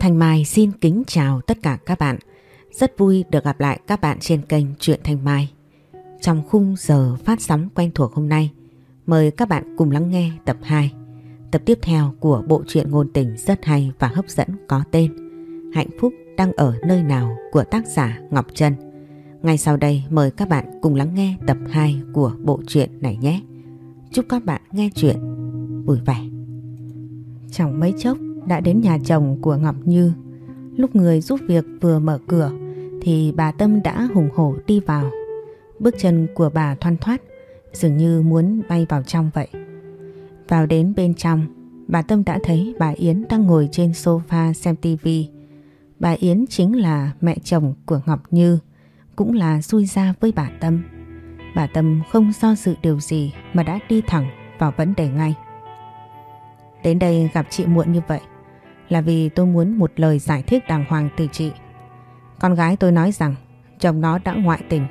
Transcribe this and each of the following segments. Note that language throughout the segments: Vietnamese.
Thanh Mai xin kính chào tất cả các bạn. Rất vui được gặp lại các bạn trên kênh Truyện Thanh Mai. Trong khung giờ phát sóng quen thuộc hôm nay, mời các bạn cùng lắng nghe tập 2. Tập tiếp theo của bộ truyện ngôn tình rất hay và hấp dẫn có tên Hạnh phúc đang ở nơi nào của tác giả Ngọc Trân. Ngay sau đây mời các bạn cùng lắng nghe tập 2 của bộ truyện này nhé. Chúc các bạn nghe chuyện vui vẻ. Trong mấy chốc đã đến nhà chồng của Ngọc Như. Lúc người giúp việc vừa mở cửa thì bà Tâm đã hùng hổ đi vào. Bước chân của bà thoăn thoát dường như muốn bay vào trong vậy. Vào đến bên trong, bà Tâm đã thấy bà Yến đang ngồi trên sofa xem tivi. Bà Yến chính là mẹ chồng của Ngọc Như, cũng là xui ra với bà Tâm. Bà Tâm không do dự điều gì mà đã đi thẳng vào vấn đề ngay. Đến đây gặp chị muộn như vậy là vì tôi muốn một lời giải thích đàng hoàng từ chị. Con gái tôi nói rằng chồng nó đã ngoại tình.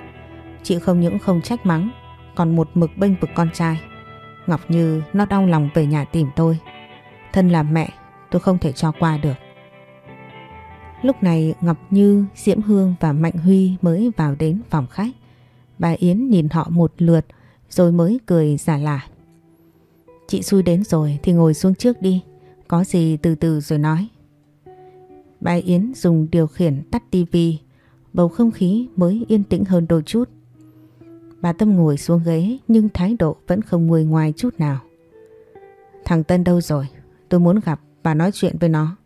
Chị không những không trách mắng, còn một mực bênh vực con trai. Ngọc Như nó đau lòng về nhà tìm tôi. Thân là mẹ, tôi không thể cho qua được. Lúc này Ngọc Như, Diễm Hương và Mạnh Huy mới vào đến phòng khách. Bà Yến nhìn họ một lượt rồi mới cười giả lả. Chị xui đến rồi thì ngồi xuống trước đi. Có gì từ từ rồi nói. Bà Yến dùng điều khiển tắt tivi, bầu không khí mới yên tĩnh hơn đôi chút. Bà Tâm ngồi xuống ghế nhưng thái độ vẫn không nguôi ngoài chút nào. Thằng Tân đâu rồi? Tôi muốn gặp và nói chuyện với nó.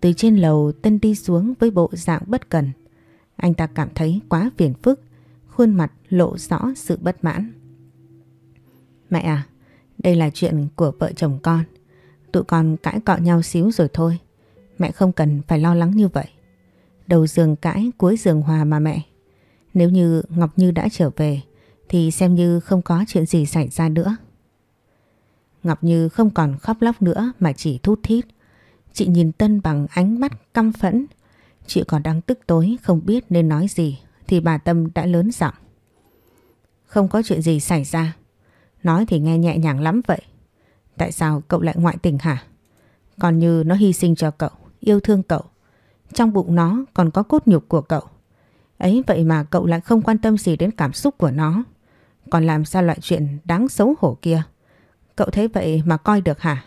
Từ trên lầu Tân đi xuống với bộ dạng bất cần. Anh ta cảm thấy quá phiền phức, khuôn mặt lộ rõ sự bất mãn. Mẹ à, đây là chuyện của vợ chồng con. Tụi con cãi cọ nhau xíu rồi thôi. Mẹ không cần phải lo lắng như vậy. Đầu giường cãi, cuối giường hòa mà mẹ. Nếu như Ngọc Như đã trở về, thì xem như không có chuyện gì xảy ra nữa. Ngọc Như không còn khóc lóc nữa mà chỉ thút thít. Chị nhìn Tân bằng ánh mắt căm phẫn. Chị còn đang tức tối, không biết nên nói gì, thì bà Tâm đã lớn giọng. Không có chuyện gì xảy ra. Nói thì nghe nhẹ nhàng lắm vậy. Tại sao cậu lại ngoại tình hả? Còn như nó hy sinh cho cậu, yêu thương cậu. Trong bụng nó còn có cốt nhục của cậu. Ấy vậy mà cậu lại không quan tâm gì đến cảm xúc của nó. Còn làm sao loại chuyện đáng xấu hổ kia? Cậu thấy vậy mà coi được hả?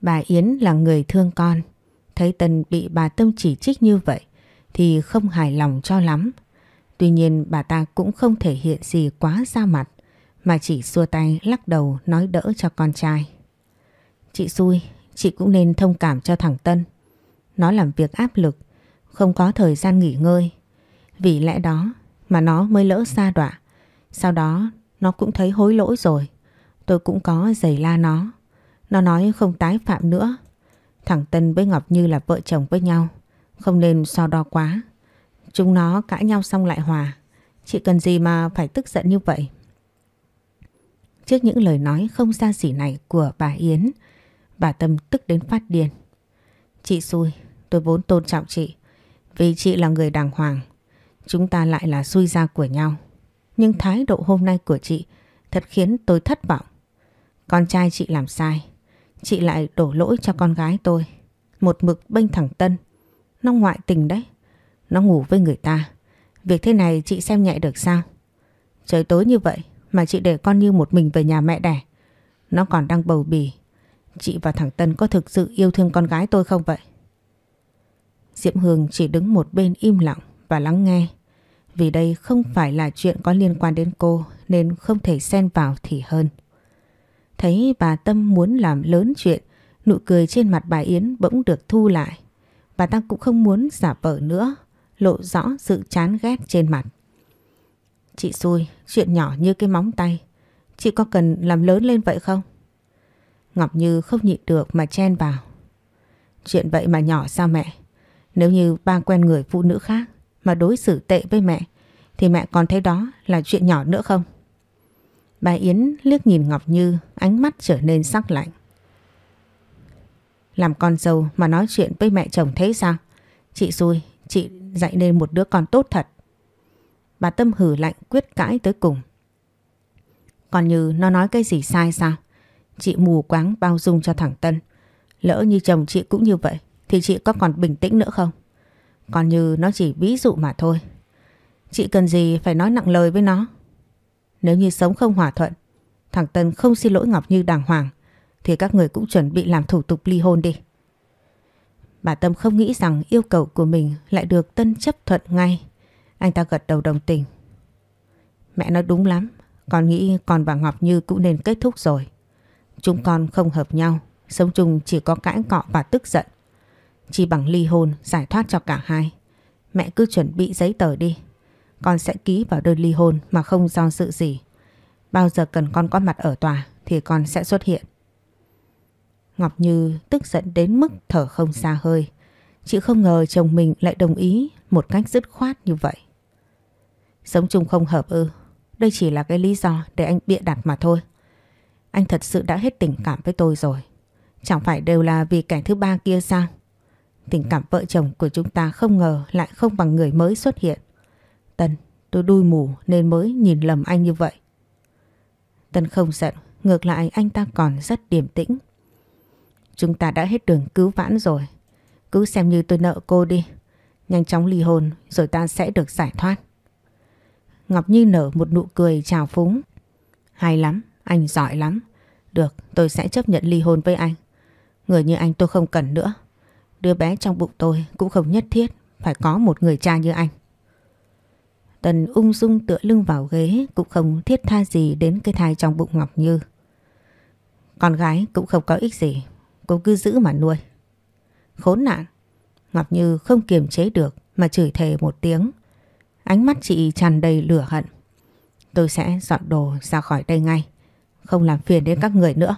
Bà Yến là người thương con. Thấy Tân bị bà Tâm chỉ trích như vậy thì không hài lòng cho lắm. Tuy nhiên bà ta cũng không thể hiện gì quá ra mặt mà chỉ xua tay lắc đầu nói đỡ cho con trai. Chị xui, chị cũng nên thông cảm cho thằng Tân. Nó làm việc áp lực, không có thời gian nghỉ ngơi. Vì lẽ đó mà nó mới lỡ xa đọa. Sau đó nó cũng thấy hối lỗi rồi. Tôi cũng có giày la nó. Nó nói không tái phạm nữa. Thằng Tân với Ngọc Như là vợ chồng với nhau. Không nên so đo quá. Chúng nó cãi nhau xong lại hòa. Chị cần gì mà phải tức giận như vậy? Trước những lời nói không xa xỉ này của bà Yến, bà Tâm tức đến phát điên. Chị xui, tôi vốn tôn trọng chị, vì chị là người đàng hoàng. Chúng ta lại là xui ra của nhau. Nhưng thái độ hôm nay của chị thật khiến tôi thất vọng. Con trai chị làm sai, chị lại đổ lỗi cho con gái tôi. Một mực bênh thẳng Tân, nó ngoại tình đấy. Nó ngủ với người ta. Việc thế này chị xem nhẹ được sao? Trời tối như vậy, mà chị để con như một mình về nhà mẹ đẻ. Nó còn đang bầu bì. Chị và thằng Tân có thực sự yêu thương con gái tôi không vậy? Diễm Hương chỉ đứng một bên im lặng và lắng nghe. Vì đây không phải là chuyện có liên quan đến cô nên không thể xen vào thì hơn. Thấy bà Tâm muốn làm lớn chuyện, nụ cười trên mặt bà Yến bỗng được thu lại. Bà ta cũng không muốn giả vờ nữa, lộ rõ sự chán ghét trên mặt. Chị xui, chuyện nhỏ như cái móng tay. Chị có cần làm lớn lên vậy không? Ngọc Như không nhịn được mà chen vào. Chuyện vậy mà nhỏ sao mẹ? Nếu như ba quen người phụ nữ khác mà đối xử tệ với mẹ thì mẹ còn thấy đó là chuyện nhỏ nữa không? Bà Yến liếc nhìn Ngọc Như ánh mắt trở nên sắc lạnh. Làm con dâu mà nói chuyện với mẹ chồng thế sao? Chị xui, chị dạy nên một đứa con tốt thật. Bà Tâm hử lạnh quyết cãi tới cùng. Còn như nó nói cái gì sai sao? Chị mù quáng bao dung cho thằng Tân. Lỡ như chồng chị cũng như vậy thì thì chị có còn bình tĩnh nữa không? Còn như nó chỉ ví dụ mà thôi. Chị cần gì phải nói nặng lời với nó. Nếu như sống không hòa thuận, thằng Tân không xin lỗi Ngọc Như đàng hoàng, thì các người cũng chuẩn bị làm thủ tục ly hôn đi. Bà Tâm không nghĩ rằng yêu cầu của mình lại được Tân chấp thuận ngay. Anh ta gật đầu đồng tình. Mẹ nói đúng lắm, con nghĩ con và Ngọc Như cũng nên kết thúc rồi. Chúng con không hợp nhau, sống chung chỉ có cãi cọ và tức giận. Chỉ bằng ly hôn giải thoát cho cả hai. Mẹ cứ chuẩn bị giấy tờ đi. Con sẽ ký vào đơn ly hôn mà không do sự gì. Bao giờ cần con có mặt ở tòa thì con sẽ xuất hiện. Ngọc Như tức giận đến mức thở không xa hơi. Chị không ngờ chồng mình lại đồng ý một cách dứt khoát như vậy. Sống chung không hợp ư. Đây chỉ là cái lý do để anh bịa đặt mà thôi. Anh thật sự đã hết tình cảm với tôi rồi. Chẳng phải đều là vì kẻ thứ ba kia sao? Tình cảm vợ chồng của chúng ta không ngờ lại không bằng người mới xuất hiện. Tân, tôi đuôi mù nên mới nhìn lầm anh như vậy. Tân không giận, ngược lại anh ta còn rất điềm tĩnh. Chúng ta đã hết đường cứu vãn rồi. Cứ xem như tôi nợ cô đi. Nhanh chóng ly hôn rồi ta sẽ được giải thoát. Ngọc Như nở một nụ cười chào phúng. Hay lắm, anh giỏi lắm. Được, tôi sẽ chấp nhận ly hôn với anh. Người như anh tôi không cần nữa. Đứa bé trong bụng tôi cũng không nhất thiết phải có một người cha như anh. Tần ung dung tựa lưng vào ghế cũng không thiết tha gì đến cái thai trong bụng Ngọc Như. Con gái cũng không có ích gì, cô cứ giữ mà nuôi. Khốn nạn, Ngọc Như không kiềm chế được mà chửi thề một tiếng. Ánh mắt chị tràn đầy lửa hận. Tôi sẽ dọn đồ ra khỏi đây ngay, không làm phiền đến các người nữa.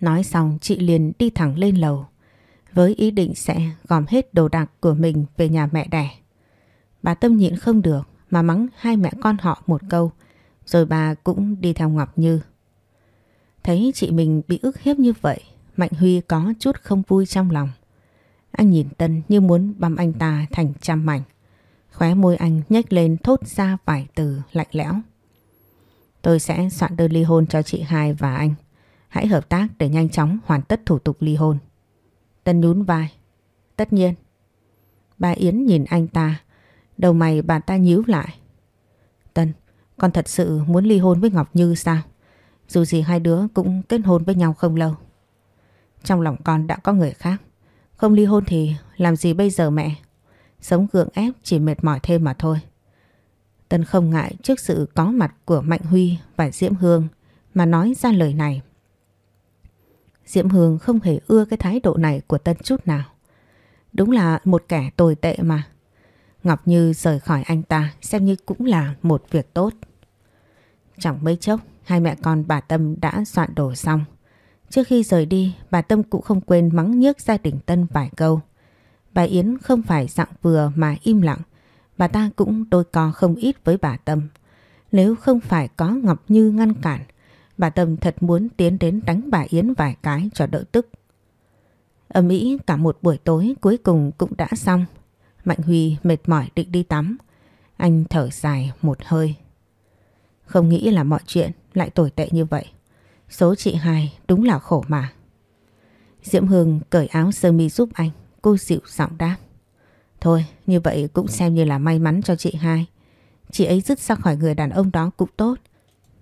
Nói xong chị liền đi thẳng lên lầu với ý định sẽ gom hết đồ đạc của mình về nhà mẹ đẻ. Bà Tâm nhịn không được mà mắng hai mẹ con họ một câu rồi bà cũng đi theo Ngọc Như. Thấy chị mình bị ức hiếp như vậy Mạnh Huy có chút không vui trong lòng. Anh nhìn Tân như muốn băm anh ta thành trăm mảnh. Khóe môi anh nhếch lên thốt ra vài từ lạnh lẽo. Tôi sẽ soạn đơn ly hôn cho chị hai và anh. Hãy hợp tác để nhanh chóng hoàn tất thủ tục ly hôn. Tân nhún vai. Tất nhiên. Bà Yến nhìn anh ta. Đầu mày bà ta nhíu lại. Tân, con thật sự muốn ly hôn với Ngọc Như sao? Dù gì hai đứa cũng kết hôn với nhau không lâu. Trong lòng con đã có người khác. Không ly hôn thì làm gì bây giờ mẹ? Sống gượng ép chỉ mệt mỏi thêm mà thôi. Tân không ngại trước sự có mặt của Mạnh Huy và Diễm Hương mà nói ra lời này. Diễm Hương không hề ưa cái thái độ này của Tân chút nào. Đúng là một kẻ tồi tệ mà. Ngọc Như rời khỏi anh ta xem như cũng là một việc tốt. Chẳng mấy chốc, hai mẹ con bà Tâm đã soạn đồ xong. Trước khi rời đi, bà Tâm cũng không quên mắng nhức gia đình Tân vài câu. Bà Yến không phải dạng vừa mà im lặng, bà ta cũng đôi co không ít với bà Tâm. Nếu không phải có Ngọc Như ngăn cản, bà Tâm thật muốn tiến đến đánh bà Yến vài cái cho đỡ tức. Ở Mỹ cả một buổi tối cuối cùng cũng đã xong. Mạnh Huy mệt mỏi định đi tắm. Anh thở dài một hơi. Không nghĩ là mọi chuyện lại tồi tệ như vậy. Số chị hai đúng là khổ mà. Diễm Hương cởi áo sơ mi giúp anh. Cô dịu giọng đáp. Thôi, như vậy cũng xem như là may mắn cho chị hai. Chị ấy dứt ra khỏi người đàn ông đó cũng tốt.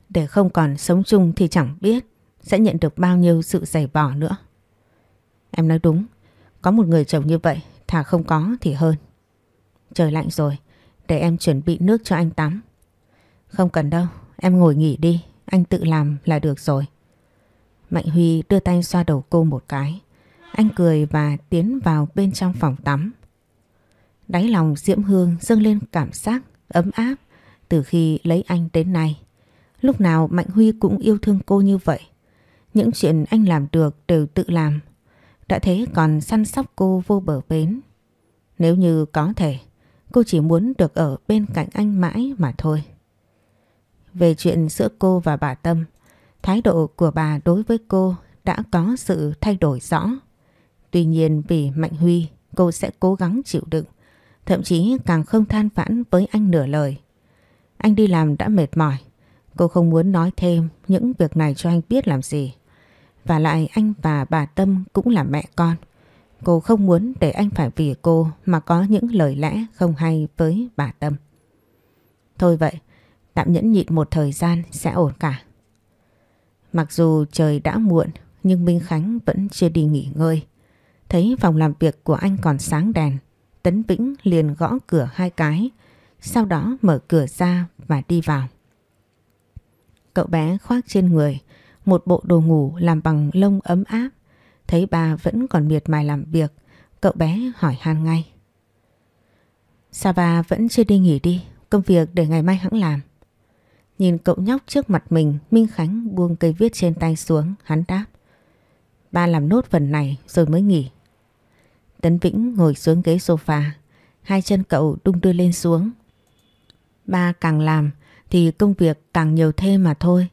Để không còn sống chung thì chẳng biết sẽ nhận được bao nhiêu sự giày vò nữa. Em nói đúng. Có một người chồng như vậy, thà không có thì hơn. Trời lạnh rồi. Để em chuẩn bị nước cho anh tắm. Không cần đâu. Em ngồi nghỉ đi. Anh tự làm là được rồi. Mạnh Huy đưa tay xoa đầu cô một cái. Anh cười và tiến vào bên trong phòng tắm. Đáy lòng Diễm Hương dâng lên cảm giác ấm áp từ khi lấy anh đến nay. Lúc nào Mạnh Huy cũng yêu thương cô như vậy. Những chuyện anh làm được đều tự làm. Đã thế còn săn sóc cô vô bờ bến. Nếu như có thể, cô chỉ muốn được ở bên cạnh anh mãi mà thôi. Về chuyện giữa cô và bà Tâm, Thái độ của bà đối với cô đã có sự thay đổi rõ. Tuy nhiên vì Mạnh Huy, cô sẽ cố gắng chịu đựng, thậm chí càng không than vãn với anh nửa lời. Anh đi làm đã mệt mỏi, cô không muốn nói thêm những việc này cho anh biết làm gì. Và lại anh và bà Tâm cũng là mẹ con. Cô không muốn để anh phải vì cô mà có những lời lẽ không hay với bà Tâm. Thôi vậy, tạm nhẫn nhịn một thời gian sẽ ổn cả. Mặc dù trời đã muộn nhưng Minh Khánh vẫn chưa đi nghỉ ngơi. Thấy phòng làm việc của anh còn sáng đèn, Tấn Vĩnh liền gõ cửa hai cái, sau đó mở cửa ra và đi vào. Cậu bé khoác trên người một bộ đồ ngủ làm bằng lông ấm áp. Thấy bà vẫn còn miệt mài làm việc, cậu bé hỏi han ngay. Sao bà vẫn chưa đi nghỉ đi, công việc để ngày mai hãng làm. Nhìn cậu nhóc trước mặt mình, Minh Khánh buông cây viết trên tay xuống, hắn đáp. Ba làm nốt phần này rồi mới nghỉ. Tấn Vĩnh ngồi xuống ghế sofa, hai chân cậu đung đưa lên xuống. Ba càng làm thì công việc càng nhiều thêm mà thôi.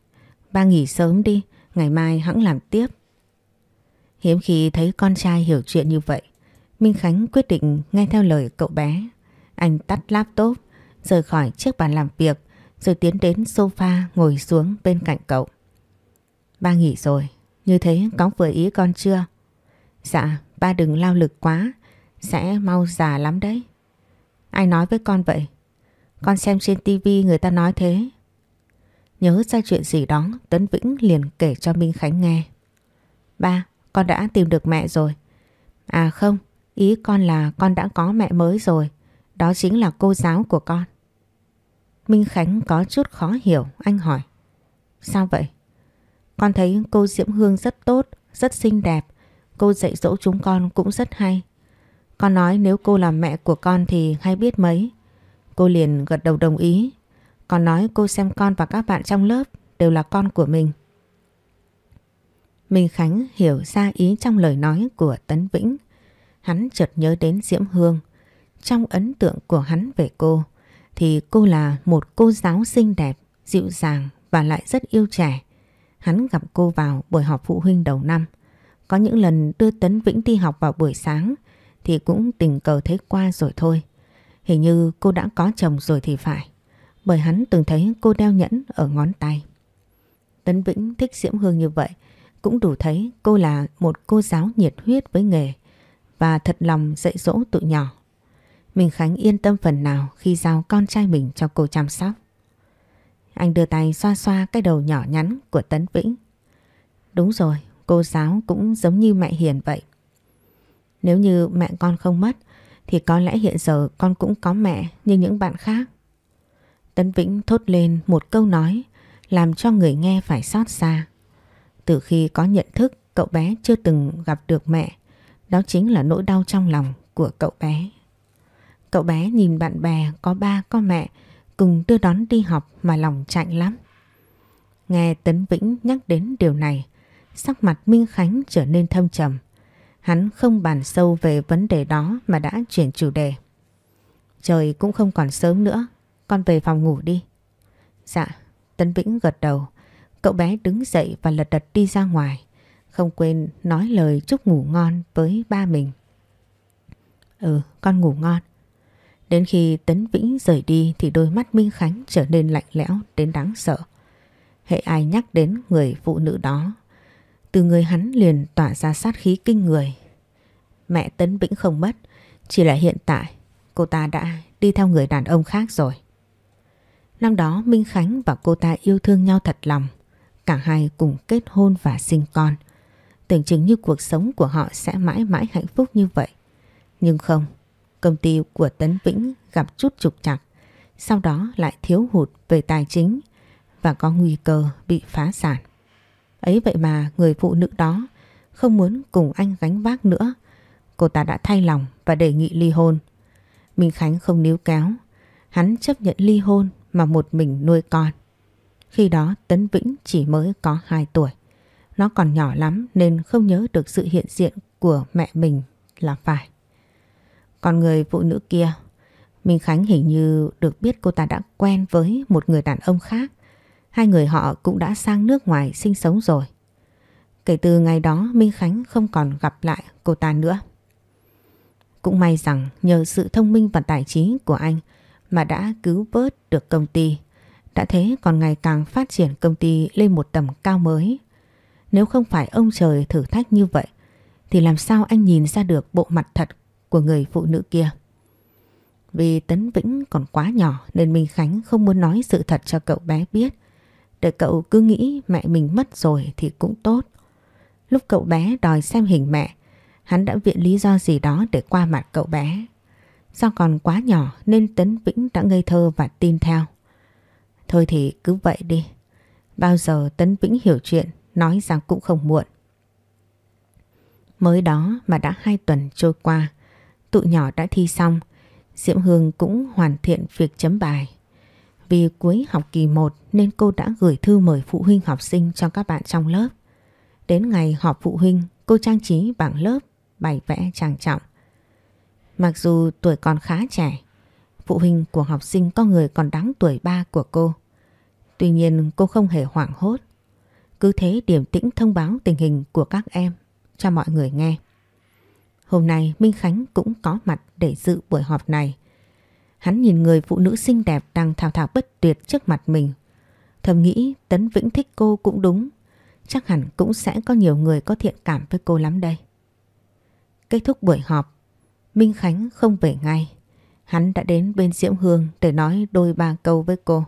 Ba nghỉ sớm đi, ngày mai hãng làm tiếp. Hiếm khi thấy con trai hiểu chuyện như vậy, Minh Khánh quyết định nghe theo lời cậu bé. Anh tắt laptop, rời khỏi chiếc bàn làm việc, rồi tiến đến sofa ngồi xuống bên cạnh cậu. Ba nghỉ rồi, như thế có vừa ý con chưa? Dạ, ba đừng lao lực quá, sẽ mau già lắm đấy. Ai nói với con vậy? Con xem trên tivi người ta nói thế. Nhớ ra chuyện gì đó, Tấn Vĩnh liền kể cho Minh Khánh nghe. Ba, con đã tìm được mẹ rồi. À không, ý con là con đã có mẹ mới rồi. Đó chính là cô giáo của con. Minh Khánh có chút khó hiểu, anh hỏi. Sao vậy? Con thấy cô Diễm Hương rất tốt, rất xinh đẹp. Cô dạy dỗ chúng con cũng rất hay. Con nói nếu cô là mẹ của con thì hay biết mấy. Cô liền gật đầu đồng ý. Còn nói cô xem con và các bạn trong lớp đều là con của mình. Minh Khánh hiểu ra ý trong lời nói của Tấn Vĩnh. Hắn chợt nhớ đến Diễm Hương. Trong ấn tượng của hắn về cô thì cô là một cô giáo xinh đẹp, dịu dàng và lại rất yêu trẻ. Hắn gặp cô vào buổi họp phụ huynh đầu năm. Có những lần đưa Tấn Vĩnh đi học vào buổi sáng thì cũng tình cờ thấy qua rồi thôi. Hình như cô đã có chồng rồi thì phải. Bởi hắn từng thấy cô đeo nhẫn ở ngón tay. Tấn Vĩnh thích Diễm Hương như vậy cũng đủ thấy cô là một cô giáo nhiệt huyết với nghề và thật lòng dạy dỗ tụi nhỏ. Mình Khánh yên tâm phần nào khi giao con trai mình cho cô chăm sóc. Anh đưa tay xoa xoa cái đầu nhỏ nhắn của Tấn Vĩnh. Đúng rồi, cô giáo cũng giống như mẹ Hiền vậy. Nếu như mẹ con không mất thì có lẽ hiện giờ con cũng có mẹ như những bạn khác. Tấn Vĩnh thốt lên một câu nói làm cho người nghe phải xót xa. Từ khi có nhận thức cậu bé chưa từng gặp được mẹ, đó chính là nỗi đau trong lòng của cậu bé. Cậu bé nhìn bạn bè có ba có mẹ cùng đưa đón đi học mà lòng chạnh lắm. Nghe Tấn Vĩnh nhắc đến điều này, sắc mặt Minh Khánh trở nên thâm trầm. Hắn không bàn sâu về vấn đề đó mà đã chuyển chủ đề. Trời cũng không còn sớm nữa, con về phòng ngủ đi. Dạ, Tấn Vĩnh gật đầu. Cậu bé đứng dậy và lật đật đi ra ngoài. Không quên nói lời chúc ngủ ngon với ba mình. Ừ, con ngủ ngon. Đến khi Tấn Vĩnh rời đi thì đôi mắt Minh Khánh trở nên lạnh lẽo đến đáng sợ. Hệ ai nhắc đến người phụ nữ đó, từ người hắn liền tỏa ra sát khí kinh người. Mẹ Tấn Vĩnh không mất, chỉ là hiện tại cô ta đã đi theo người đàn ông khác rồi. Năm đó Minh Khánh và cô ta yêu thương nhau thật lòng, cả hai cùng kết hôn và sinh con. Tưởng chừng như cuộc sống của họ sẽ mãi mãi hạnh phúc như vậy. Nhưng không, Công ty của Tấn Vĩnh gặp chút trục trặc, sau đó lại thiếu hụt về tài chính và có nguy cơ bị phá sản. Ấy vậy mà người phụ nữ đó không muốn cùng anh gánh vác nữa. Cô ta đã thay lòng và đề nghị ly hôn. Minh Khánh không níu kéo. Hắn chấp nhận ly hôn mà một mình nuôi con. Khi đó Tấn Vĩnh chỉ mới có 2 tuổi. Nó còn nhỏ lắm nên không nhớ được sự hiện diện của mẹ mình là phải. Còn người phụ nữ kia, Minh Khánh hình như được biết cô ta đã quen với một người đàn ông khác. Hai người họ cũng đã sang nước ngoài sinh sống rồi. Kể từ ngày đó, Minh Khánh không còn gặp lại cô ta nữa. Cũng may rằng nhờ sự thông minh và tài trí của anh mà đã cứu vớt được công ty. Đã thế còn ngày càng phát triển công ty lên một tầm cao mới. Nếu không phải ông trời thử thách như vậy, thì làm sao anh nhìn ra được bộ mặt thật của người phụ nữ kia. Vì Tấn Vĩnh còn quá nhỏ nên Minh Khánh không muốn nói sự thật cho cậu bé biết. Để cậu cứ nghĩ mẹ mình mất rồi thì cũng tốt. Lúc cậu bé đòi xem hình mẹ, hắn đã viện lý do gì đó để qua mặt cậu bé. Do còn quá nhỏ nên Tấn Vĩnh đã ngây thơ và tin theo. Thôi thì cứ vậy đi. Bao giờ Tấn Vĩnh hiểu chuyện, nói rằng cũng không muộn. Mới đó mà đã hai tuần trôi qua, tụi nhỏ đã thi xong, Diễm Hương cũng hoàn thiện việc chấm bài. Vì cuối học kỳ 1 nên cô đã gửi thư mời phụ huynh học sinh cho các bạn trong lớp. Đến ngày họp phụ huynh, cô trang trí bảng lớp, bày vẽ trang trọng. Mặc dù tuổi còn khá trẻ, phụ huynh của học sinh có người còn đáng tuổi ba của cô. Tuy nhiên cô không hề hoảng hốt. Cứ thế điềm tĩnh thông báo tình hình của các em cho mọi người nghe. Hôm nay Minh Khánh cũng có mặt để dự buổi họp này. Hắn nhìn người phụ nữ xinh đẹp đang thao thao bất tuyệt trước mặt mình. Thầm nghĩ Tấn Vĩnh thích cô cũng đúng. Chắc hẳn cũng sẽ có nhiều người có thiện cảm với cô lắm đây. Kết thúc buổi họp, Minh Khánh không về ngay. Hắn đã đến bên Diễm Hương để nói đôi ba câu với cô.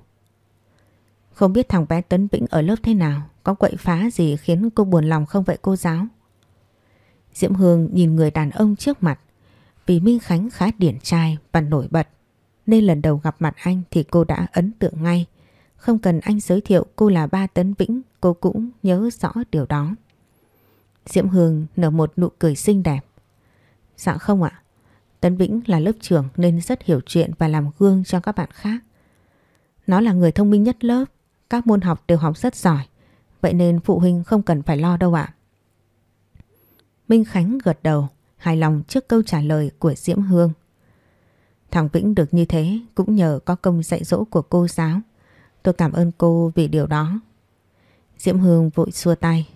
Không biết thằng bé Tấn Vĩnh ở lớp thế nào, có quậy phá gì khiến cô buồn lòng không vậy cô giáo? Diễm Hương nhìn người đàn ông trước mặt vì Minh Khánh khá điển trai và nổi bật nên lần đầu gặp mặt anh thì cô đã ấn tượng ngay. Không cần anh giới thiệu cô là ba Tấn Vĩnh cô cũng nhớ rõ điều đó. Diễm Hương nở một nụ cười xinh đẹp. Dạ không ạ. Tấn Vĩnh là lớp trưởng nên rất hiểu chuyện và làm gương cho các bạn khác. Nó là người thông minh nhất lớp, các môn học đều học rất giỏi. Vậy nên phụ huynh không cần phải lo đâu ạ. Minh Khánh gật đầu, hài lòng trước câu trả lời của Diễm Hương. Thằng Vĩnh được như thế cũng nhờ có công dạy dỗ của cô giáo. Tôi cảm ơn cô vì điều đó. Diễm Hương vội xua tay.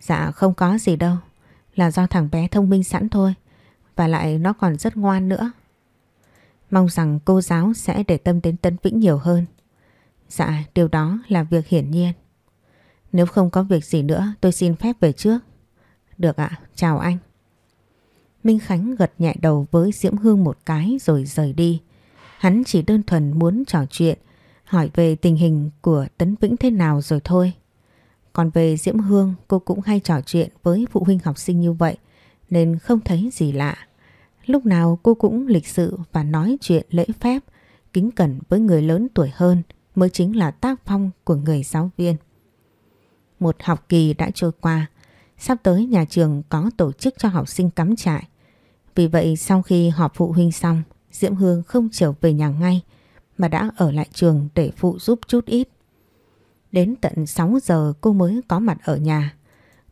Dạ không có gì đâu, là do thằng bé thông minh sẵn thôi. Và lại nó còn rất ngoan nữa. Mong rằng cô giáo sẽ để tâm đến Tấn Vĩnh nhiều hơn. Dạ, điều đó là việc hiển nhiên. Nếu không có việc gì nữa tôi xin phép về trước. Được ạ, chào anh. Minh Khánh gật nhẹ đầu với Diễm Hương một cái rồi rời đi. Hắn chỉ đơn thuần muốn trò chuyện, hỏi về tình hình của Tấn Vĩnh thế nào rồi thôi. Còn về Diễm Hương cô cũng hay trò chuyện với phụ huynh học sinh như vậy nên không thấy gì lạ. Lúc nào cô cũng lịch sự và nói chuyện lễ phép, kính cẩn với người lớn tuổi hơn mới chính là tác phong của người giáo viên. Một học kỳ đã trôi qua, sắp tới nhà trường có tổ chức cho học sinh cắm trại. Vì vậy sau khi họp phụ huynh xong, Diễm Hương không trở về nhà ngay mà đã ở lại trường để phụ giúp chút ít. Đến tận 6 giờ cô mới có mặt ở nhà.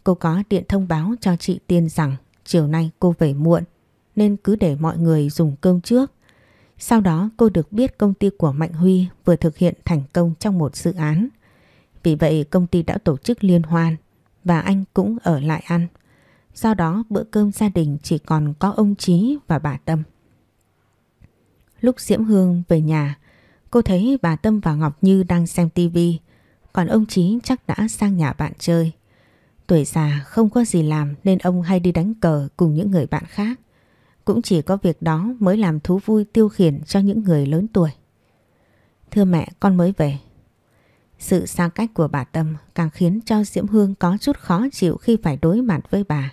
Cô có điện thông báo cho chị Tiên rằng chiều nay cô về muộn nên cứ để mọi người dùng cơm trước. Sau đó cô được biết công ty của Mạnh Huy vừa thực hiện thành công trong một dự án. Vì vậy công ty đã tổ chức liên hoan và anh cũng ở lại ăn. Do đó bữa cơm gia đình chỉ còn có ông Chí và bà Tâm. Lúc Diễm Hương về nhà, cô thấy bà Tâm và Ngọc Như đang xem tivi, còn ông Chí chắc đã sang nhà bạn chơi. Tuổi già không có gì làm nên ông hay đi đánh cờ cùng những người bạn khác. Cũng chỉ có việc đó mới làm thú vui tiêu khiển cho những người lớn tuổi. Thưa mẹ, con mới về. Sự xa cách của bà Tâm càng khiến cho Diễm Hương có chút khó chịu khi phải đối mặt với bà.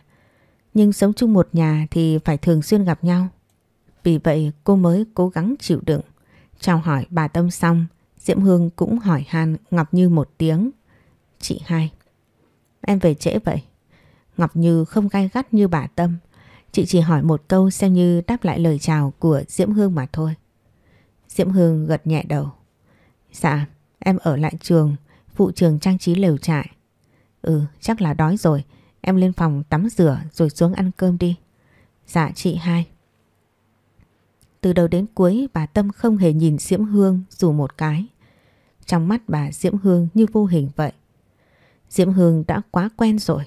Nhưng sống chung một nhà thì phải thường xuyên gặp nhau. Vì vậy cô mới cố gắng chịu đựng. Chào hỏi bà Tâm xong, Diễm Hương cũng hỏi han Ngọc Như một tiếng. Chị hai, em về trễ vậy. Ngọc Như không gai gắt như bà Tâm. Chị chỉ hỏi một câu xem như đáp lại lời chào của Diễm Hương mà thôi. Diễm Hương gật nhẹ đầu. Dạ, em ở lại trường, phụ trường trang trí lều trại. Ừ, chắc là đói rồi. Em lên phòng tắm rửa rồi xuống ăn cơm đi. Dạ chị hai. Từ đầu đến cuối, bà Tâm không hề nhìn Diễm Hương dù một cái. Trong mắt bà Diễm Hương như vô hình vậy. Diễm Hương đã quá quen rồi.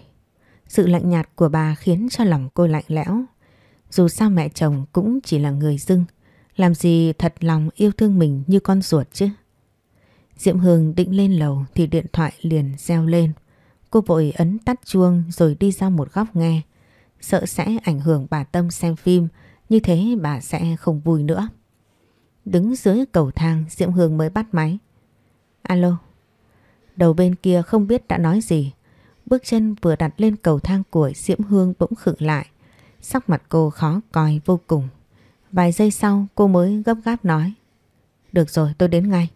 Sự lạnh nhạt của bà khiến cho lòng cô lạnh lẽo. Dù sao mẹ chồng cũng chỉ là người dưng. Làm gì thật lòng yêu thương mình như con ruột chứ. Diễm Hương định lên lầu thì điện thoại liền reo lên. Cô vội ấn tắt chuông rồi đi ra một góc nghe. Sợ sẽ ảnh hưởng bà Tâm xem phim, như thế bà sẽ không vui nữa. Đứng dưới cầu thang Diễm Hương mới bắt máy. Alo. Đầu bên kia không biết đã nói gì. Bước chân vừa đặt lên cầu thang của Diễm Hương bỗng khựng lại. Sắc mặt cô khó coi vô cùng. Vài giây sau cô mới gấp gáp nói. Được rồi tôi đến ngay.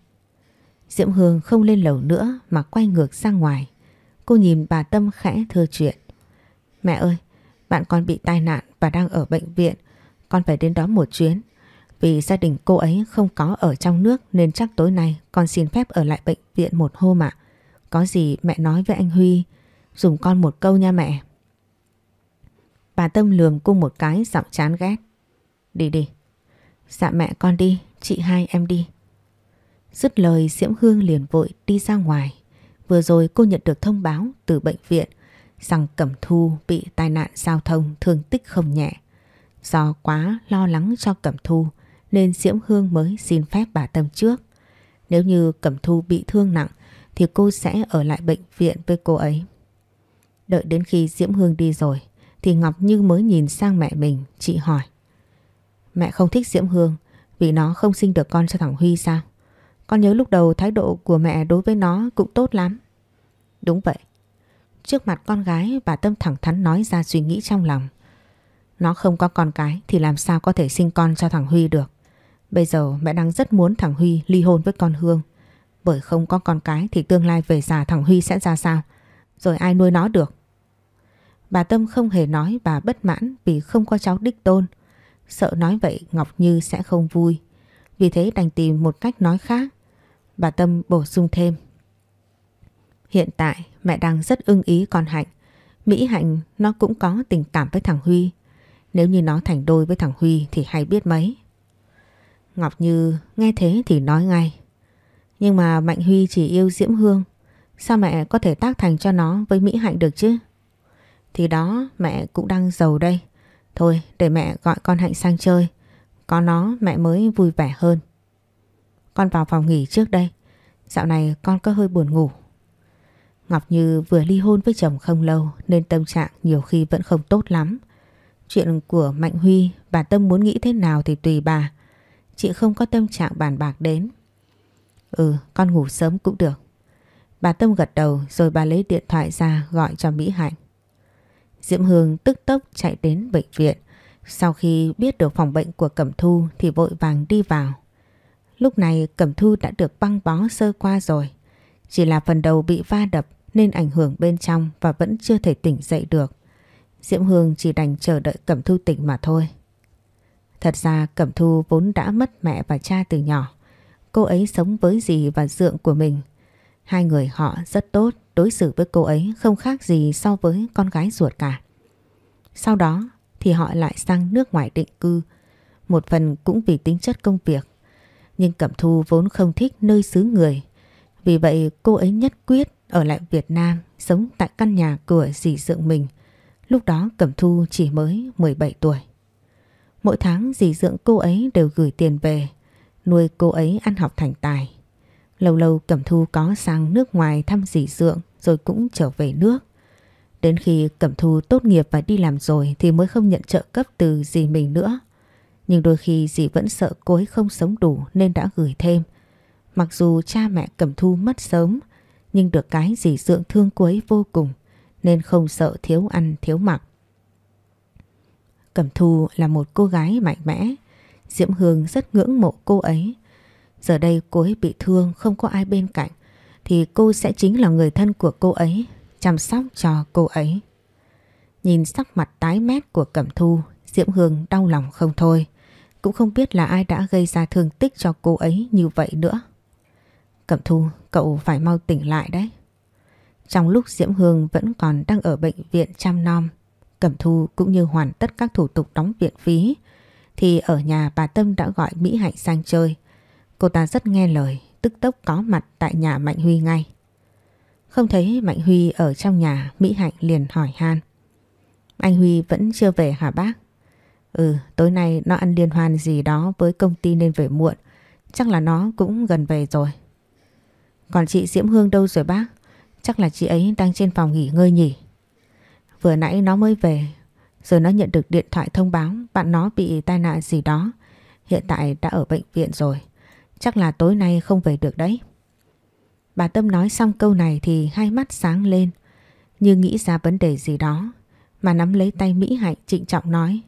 Diễm Hương không lên lầu nữa mà quay ngược ra ngoài. Cô nhìn bà Tâm khẽ thưa chuyện. Mẹ ơi, bạn con bị tai nạn và đang ở bệnh viện. Con phải đến đó một chuyến. Vì gia đình cô ấy không có ở trong nước nên chắc tối nay con xin phép ở lại bệnh viện một hôm ạ. Có gì mẹ nói với anh Huy, dùng con một câu nha mẹ. Bà Tâm lườm cô một cái giọng chán ghét. Đi đi. Dạ mẹ con đi, chị hai em đi. Dứt lời Diễm Hương liền vội đi ra ngoài. Vừa rồi cô nhận được thông báo từ bệnh viện rằng Cẩm Thu bị tai nạn giao thông thương tích không nhẹ. Do quá lo lắng cho Cẩm Thu nên Diễm Hương mới xin phép bà Tâm trước. Nếu như Cẩm Thu bị thương nặng thì cô sẽ ở lại bệnh viện với cô ấy. Đợi đến khi Diễm Hương đi rồi thì Ngọc Như mới nhìn sang mẹ mình, chị hỏi. Mẹ không thích Diễm Hương vì nó không sinh được con cho thằng Huy sao? Con nhớ lúc đầu thái độ của mẹ đối với nó cũng tốt lắm. Đúng vậy. Trước mặt con gái, bà Tâm thẳng thắn nói ra suy nghĩ trong lòng. Nó không có con cái thì làm sao có thể sinh con cho thằng Huy được. Bây giờ mẹ đang rất muốn thằng Huy ly hôn với con Hương. Bởi không có con cái thì tương lai về già thằng Huy sẽ ra sao? Rồi ai nuôi nó được? Bà Tâm không hề nói bà bất mãn vì không có cháu đích tôn. Sợ nói vậy Ngọc Như sẽ không vui. Vì thế đành tìm một cách nói khác. Bà Tâm bổ sung thêm. Hiện tại, mẹ đang rất ưng ý con Hạnh. Mỹ Hạnh, nó cũng có tình cảm với thằng Huy. Nếu như nó thành đôi với thằng Huy thì hay biết mấy. Ngọc Như, nghe thế thì nói ngay. Nhưng mà Mạnh Huy chỉ yêu Diễm Hương. Sao mẹ có thể tác thành cho nó với Mỹ Hạnh được chứ? Thì đó, mẹ cũng đang giàu đây. Thôi, để mẹ gọi con Hạnh sang chơi. Có nó, mẹ mới vui vẻ hơn. Con vào phòng nghỉ trước đây. Dạo này con có hơi buồn ngủ. Ngọc Như vừa ly hôn với chồng không lâu nên tâm trạng nhiều khi vẫn không tốt lắm. Chuyện của Mạnh Huy bà Tâm muốn nghĩ thế nào thì tùy bà. Chị không có tâm trạng bàn bạc đến. Ừ, con ngủ sớm cũng được. Bà Tâm gật đầu rồi bà lấy điện thoại ra gọi cho Mỹ Hạnh. Diễm Hương tức tốc chạy đến bệnh viện. Sau khi biết được phòng bệnh của Cẩm Thu thì vội vàng đi vào. Lúc này Cẩm Thu đã được băng bó sơ qua rồi. Chỉ là phần đầu bị va đập nên ảnh hưởng bên trong và vẫn chưa thể tỉnh dậy được. Diễm Hương chỉ đành chờ đợi Cẩm Thu tỉnh mà thôi. Thật ra Cẩm Thu vốn đã mất mẹ và cha từ nhỏ. Cô ấy sống với dì và dượng của mình. Hai người họ rất tốt, đối xử với cô ấy không khác gì so với con gái ruột cả. Sau đó thì họ lại sang nước ngoài định cư. Một phần cũng vì tính chất công việc. Nhưng Cẩm Thu vốn không thích nơi xứ người. Vì vậy cô ấy nhất quyết ở lại Việt Nam sống tại căn nhà của dì dượng mình. Lúc đó Cẩm Thu chỉ mới 17 tuổi. Mỗi tháng dì dượng cô ấy đều gửi tiền về, nuôi cô ấy ăn học thành tài. Lâu lâu Cẩm Thu có sang nước ngoài thăm dì dượng rồi cũng trở về nước. Đến khi Cẩm Thu tốt nghiệp và đi làm rồi thì mới không nhận trợ cấp từ dì mình nữa. Nhưng đôi khi dì vẫn sợ cô ấy không sống đủ nên đã gửi thêm. Mặc dù cha mẹ Cẩm Thu mất sớm, nhưng được cái dì dưỡng thương cô ấy vô cùng, nên không sợ thiếu ăn, thiếu mặc. Cẩm Thu là một cô gái mạnh mẽ. Diễm Hương rất ngưỡng mộ cô ấy. Giờ đây cô ấy bị thương, không có ai bên cạnh, thì cô sẽ chính là người thân của cô ấy, chăm sóc cho cô ấy. Nhìn sắc mặt tái mét của Cẩm Thu, Diễm Hương đau lòng không thôi. Cũng không biết là ai đã gây ra thương tích cho cô ấy như vậy nữa. Cẩm Thu, cậu phải mau tỉnh lại đấy. Trong lúc Diễm Hương vẫn còn đang ở bệnh viện chăm nom Cẩm Thu cũng như hoàn tất các thủ tục đóng viện phí thì ở nhà bà Tâm đã gọi Mỹ Hạnh sang chơi. Cô ta rất nghe lời, tức tốc có mặt tại nhà Mạnh Huy ngay. Không thấy Mạnh Huy ở trong nhà, Mỹ Hạnh liền hỏi han. Anh Huy vẫn chưa về hả bác? Ừ, tối nay nó ăn liên hoan gì đó với công ty nên về muộn. Chắc là nó cũng gần về rồi. Còn chị Diễm Hương đâu rồi bác? Chắc là chị ấy đang trên phòng nghỉ ngơi nhỉ? Vừa nãy nó mới về Rồi nó nhận được điện thoại thông báo bạn nó bị tai nạn gì đó. Hiện tại đã ở bệnh viện rồi. Chắc là tối nay không về được đấy. Bà Tâm nói xong câu này thì hai mắt sáng lên. Như nghĩ ra vấn đề gì đó. Mà nắm lấy tay Mỹ Hạnh trịnh trọng nói.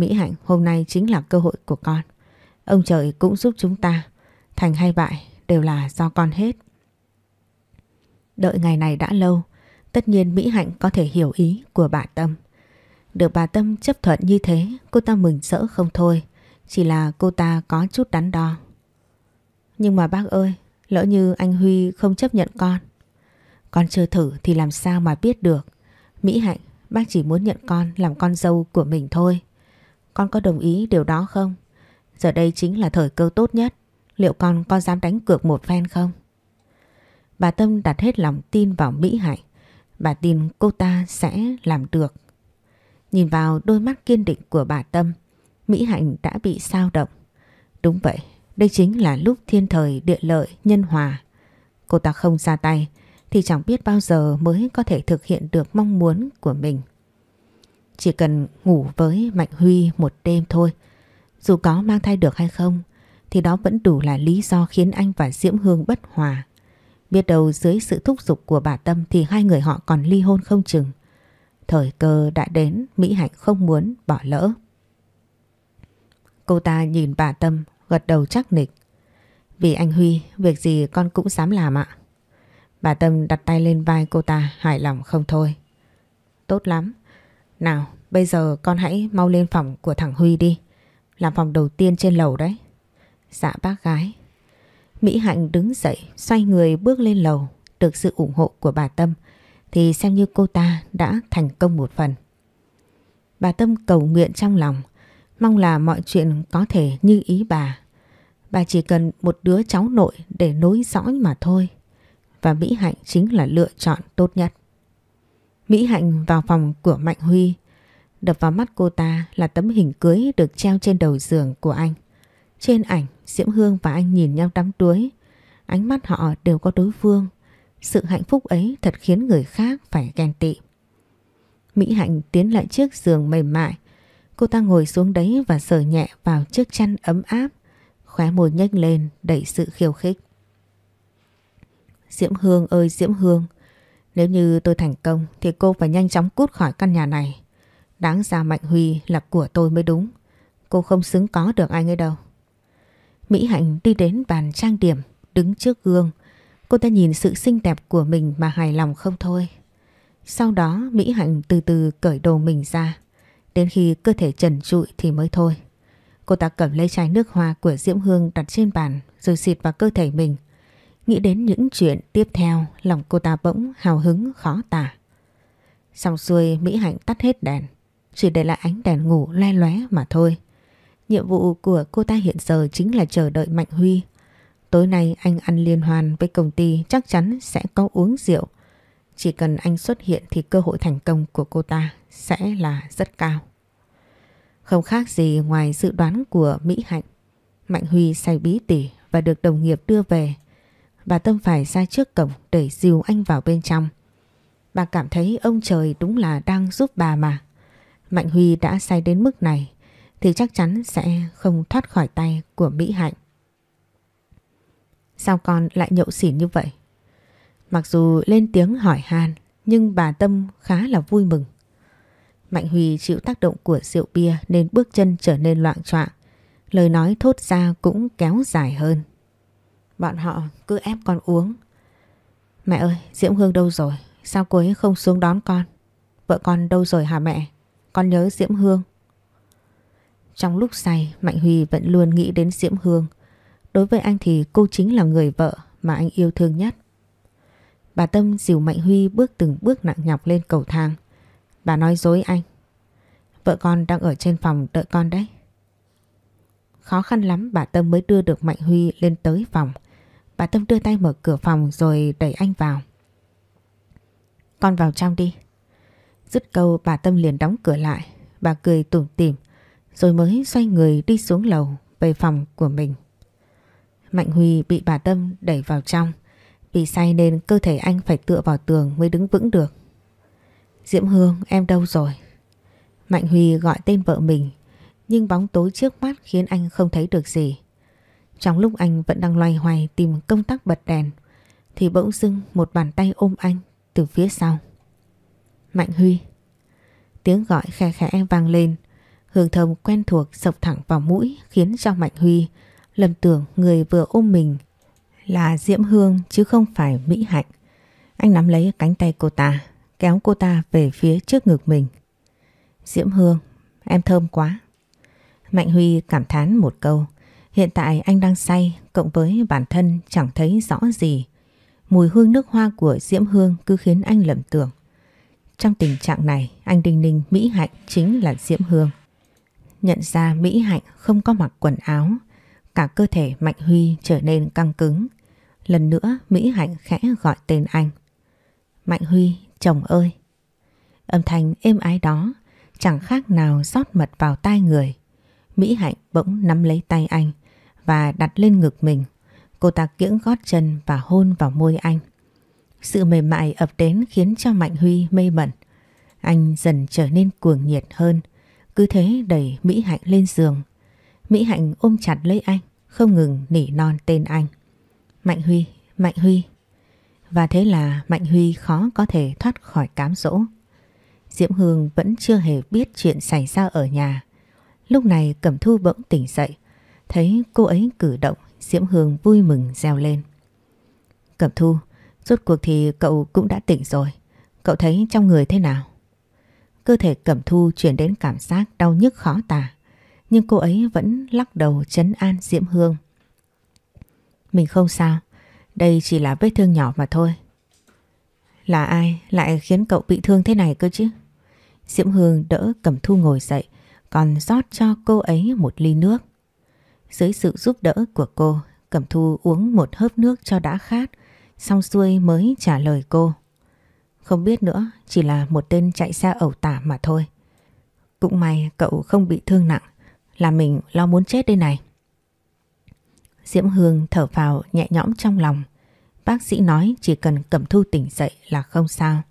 Mỹ Hạnh hôm nay chính là cơ hội của con. Ông trời cũng giúp chúng ta. Thành hay bại đều là do con hết. Đợi ngày này đã lâu. Tất nhiên Mỹ Hạnh có thể hiểu ý của bà Tâm. Được bà Tâm chấp thuận như thế cô ta mừng rỡ không thôi. Chỉ là cô ta có chút đắn đo. Nhưng mà bác ơi, lỡ như anh Huy không chấp nhận con. Con chưa thử thì làm sao mà biết được. Mỹ Hạnh, bác chỉ muốn nhận con làm con dâu của mình thôi. Con có đồng ý điều đó không? Giờ đây chính là thời cơ tốt nhất. Liệu con có dám đánh cược một phen không? Bà Tâm đặt hết lòng tin vào Mỹ Hạnh. Bà tin cô ta sẽ làm được. Nhìn vào đôi mắt kiên định của bà Tâm, Mỹ Hạnh đã bị sao động. Đúng vậy, đây chính là lúc thiên thời địa lợi nhân hòa. Cô ta không ra tay thì chẳng biết bao giờ mới có thể thực hiện được mong muốn của mình. Chỉ cần ngủ với Mạnh Huy một đêm thôi, dù có mang thai được hay không, thì đó vẫn đủ là lý do khiến anh và Diễm Hương bất hòa. Biết đâu dưới sự thúc giục của bà Tâm thì hai người họ còn ly hôn không chừng. Thời cơ đã đến, Mỹ Hạnh không muốn bỏ lỡ. Cô ta nhìn bà Tâm gật đầu chắc nịch. Vì anh Huy, việc gì con cũng dám làm ạ. Bà Tâm đặt tay lên vai cô ta hài lòng không thôi. Tốt lắm. Nào, bây giờ con hãy mau lên phòng của thằng Huy đi. Làm phòng đầu tiên trên lầu đấy. Dạ bác gái. Mỹ Hạnh đứng dậy, xoay người bước lên lầu. Được sự ủng hộ của bà Tâm thì xem như cô ta đã thành công một phần. Bà Tâm cầu nguyện trong lòng, mong là mọi chuyện có thể như ý bà. Bà chỉ cần một đứa cháu nội để nối dõi mà thôi. Và Mỹ Hạnh chính là lựa chọn tốt nhất. Mỹ Hạnh vào phòng của Mạnh Huy. Đập vào mắt cô ta là tấm hình cưới được treo trên đầu giường của anh. Trên ảnh, Diễm Hương và anh nhìn nhau đắm đuối. Ánh mắt họ đều có đối phương. Sự hạnh phúc ấy thật khiến người khác phải ghen tị. Mỹ Hạnh tiến lại trước giường mềm mại. Cô ta ngồi xuống đấy và sờ nhẹ vào chiếc chăn ấm áp. Khóe môi nhếch lên đầy sự khiêu khích. Diễm Hương ơi Diễm Hương, nếu như tôi thành công thì cô phải nhanh chóng cút khỏi căn nhà này. Đáng ra Mạnh Huy là của tôi mới đúng. Cô không xứng có được anh ấy đâu. Mỹ Hạnh đi đến bàn trang điểm, đứng trước gương. Cô ta nhìn sự xinh đẹp của mình mà hài lòng không thôi. Sau đó Mỹ Hạnh từ từ cởi đồ mình ra. Đến khi cơ thể trần trụi thì mới thôi. Cô ta cầm lấy chai nước hoa của Diễm Hương đặt trên bàn rồi xịt vào cơ thể mình. Nghĩ đến những chuyện tiếp theo, lòng cô ta bỗng hào hứng, khó tả. Xong xuôi, Mỹ Hạnh tắt hết đèn. Chỉ để lại ánh đèn ngủ le lóe mà thôi. Nhiệm vụ của cô ta hiện giờ chính là chờ đợi Mạnh Huy. Tối nay anh ăn liên hoan với công ty chắc chắn sẽ có uống rượu. Chỉ cần anh xuất hiện thì cơ hội thành công của cô ta sẽ là rất cao. Không khác gì ngoài dự đoán của Mỹ Hạnh. Mạnh Huy say bí tỉ và được đồng nghiệp đưa về. Bà Tâm phải ra trước cổng để dìu anh vào bên trong. Bà cảm thấy ông trời đúng là đang giúp bà mà. Mạnh Huy đã say đến mức này thì chắc chắn sẽ không thoát khỏi tay của Mỹ Hạnh. Sao con lại nhậu xỉn như vậy? Mặc dù lên tiếng hỏi han, nhưng bà Tâm khá là vui mừng. Mạnh Huy chịu tác động của rượu bia nên bước chân trở nên loạn choạng. Lời nói thốt ra cũng kéo dài hơn. Bọn họ cứ ép con uống. Mẹ ơi, Diễm Hương đâu rồi? Sao cô ấy không xuống đón con? Vợ con đâu rồi hả mẹ? Con nhớ Diễm Hương. Trong lúc say, Mạnh Huy vẫn luôn nghĩ đến Diễm Hương. Đối với anh thì cô chính là người vợ mà anh yêu thương nhất. Bà Tâm dìu Mạnh Huy bước từng bước nặng nhọc lên cầu thang. Bà nói dối anh. Vợ con đang ở trên phòng đợi con đấy. Khó khăn lắm bà Tâm mới đưa được Mạnh Huy lên tới phòng. Bà Tâm đưa tay mở cửa phòng rồi đẩy anh vào. Con vào trong đi. Dứt câu, bà Tâm liền đóng cửa lại. Bà cười tủm tỉm, rồi mới xoay người đi xuống lầu, về phòng của mình. Mạnh Huy bị bà Tâm đẩy vào trong. Vì say nên cơ thể anh phải tựa vào tường mới đứng vững được. Diễm Hương, em đâu rồi? Mạnh Huy gọi tên vợ mình, nhưng bóng tối trước mắt khiến anh không thấy được gì. Trong lúc anh vẫn đang loay hoay tìm công tắc bật đèn thì bỗng dưng một bàn tay ôm anh từ phía sau. Mạnh Huy Tiếng gọi khe khẽ vang lên Hương thơm quen thuộc sộc thẳng vào mũi khiến cho Mạnh Huy lầm tưởng người vừa ôm mình là Diễm Hương chứ không phải Mỹ Hạnh. Anh nắm lấy cánh tay cô ta, kéo cô ta về phía trước ngực mình. Diễm Hương, em thơm quá. Mạnh Huy cảm thán một câu. Hiện tại anh đang say, cộng với bản thân chẳng thấy rõ gì. Mùi hương nước hoa của Diễm Hương cứ khiến anh lầm tưởng. Trong tình trạng này, anh đinh ninh Mỹ Hạnh chính là Diễm Hương. Nhận ra Mỹ Hạnh không có mặc quần áo, cả cơ thể Mạnh Huy trở nên căng cứng. Lần nữa Mỹ Hạnh khẽ gọi tên anh. Mạnh Huy, chồng ơi! Âm thanh êm ái đó chẳng khác nào rót mật vào tai người. Mỹ Hạnh bỗng nắm lấy tay anh và đặt lên ngực mình. Cô ta kiễng gót chân và hôn vào môi anh. Sự mềm mại ập đến khiến cho Mạnh Huy mê mẩn. Anh dần trở nên cuồng nhiệt hơn, cứ thế đẩy Mỹ Hạnh lên giường. Mỹ Hạnh ôm chặt lấy anh, không ngừng nỉ non tên anh. Mạnh Huy, Mạnh Huy. Và thế là Mạnh Huy khó có thể thoát khỏi cám dỗ. Diễm Hương vẫn chưa hề biết chuyện xảy ra ở nhà. Lúc này Cẩm Thu bỗng tỉnh dậy, thấy cô ấy cử động, Diễm Hương vui mừng reo lên. Cẩm Thu, rốt cuộc thì cậu cũng đã tỉnh rồi, cậu thấy trong người thế nào? Cơ thể Cẩm Thu chuyển đến cảm giác đau nhức khó tả, nhưng cô ấy vẫn lắc đầu chấn an Diễm Hương. Mình không sao, đây chỉ là vết thương nhỏ mà thôi. Là ai lại khiến cậu bị thương thế này cơ chứ? Diễm Hương đỡ Cẩm Thu ngồi dậy, còn rót cho cô ấy một ly nước. Dưới sự giúp đỡ của cô, Cẩm Thu uống một hớp nước cho đã khát, xong xuôi mới trả lời cô. Không biết nữa, chỉ là một tên chạy xe ẩu tả mà thôi. Cũng may cậu không bị thương nặng, là mình lo muốn chết đây này. Diễm Hương thở vào nhẹ nhõm trong lòng. Bác sĩ nói chỉ cần Cẩm Thu tỉnh dậy là không sao.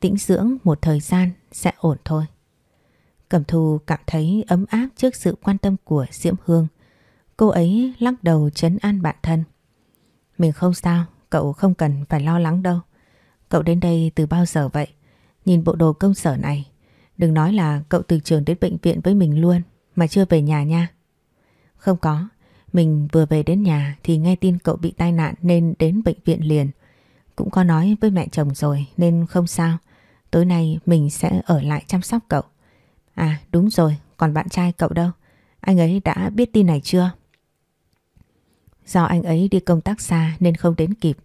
Tĩnh dưỡng một thời gian sẽ ổn thôi. Cẩm Thu cảm thấy ấm áp trước sự quan tâm của Diễm Hương. Cô ấy lắc đầu chấn an bản thân. Mình không sao, cậu không cần phải lo lắng đâu. Cậu đến đây từ bao giờ vậy? Nhìn bộ đồ công sở này. Đừng nói là cậu từ trường đến bệnh viện với mình luôn mà chưa về nhà nha. Không có, mình vừa về đến nhà thì nghe tin cậu bị tai nạn nên đến bệnh viện liền. Cũng có nói với mẹ chồng rồi nên không sao. Tối nay mình sẽ ở lại chăm sóc cậu. À đúng rồi, còn bạn trai cậu đâu? Anh ấy đã biết tin này chưa? Do anh ấy đi công tác xa nên không đến kịp.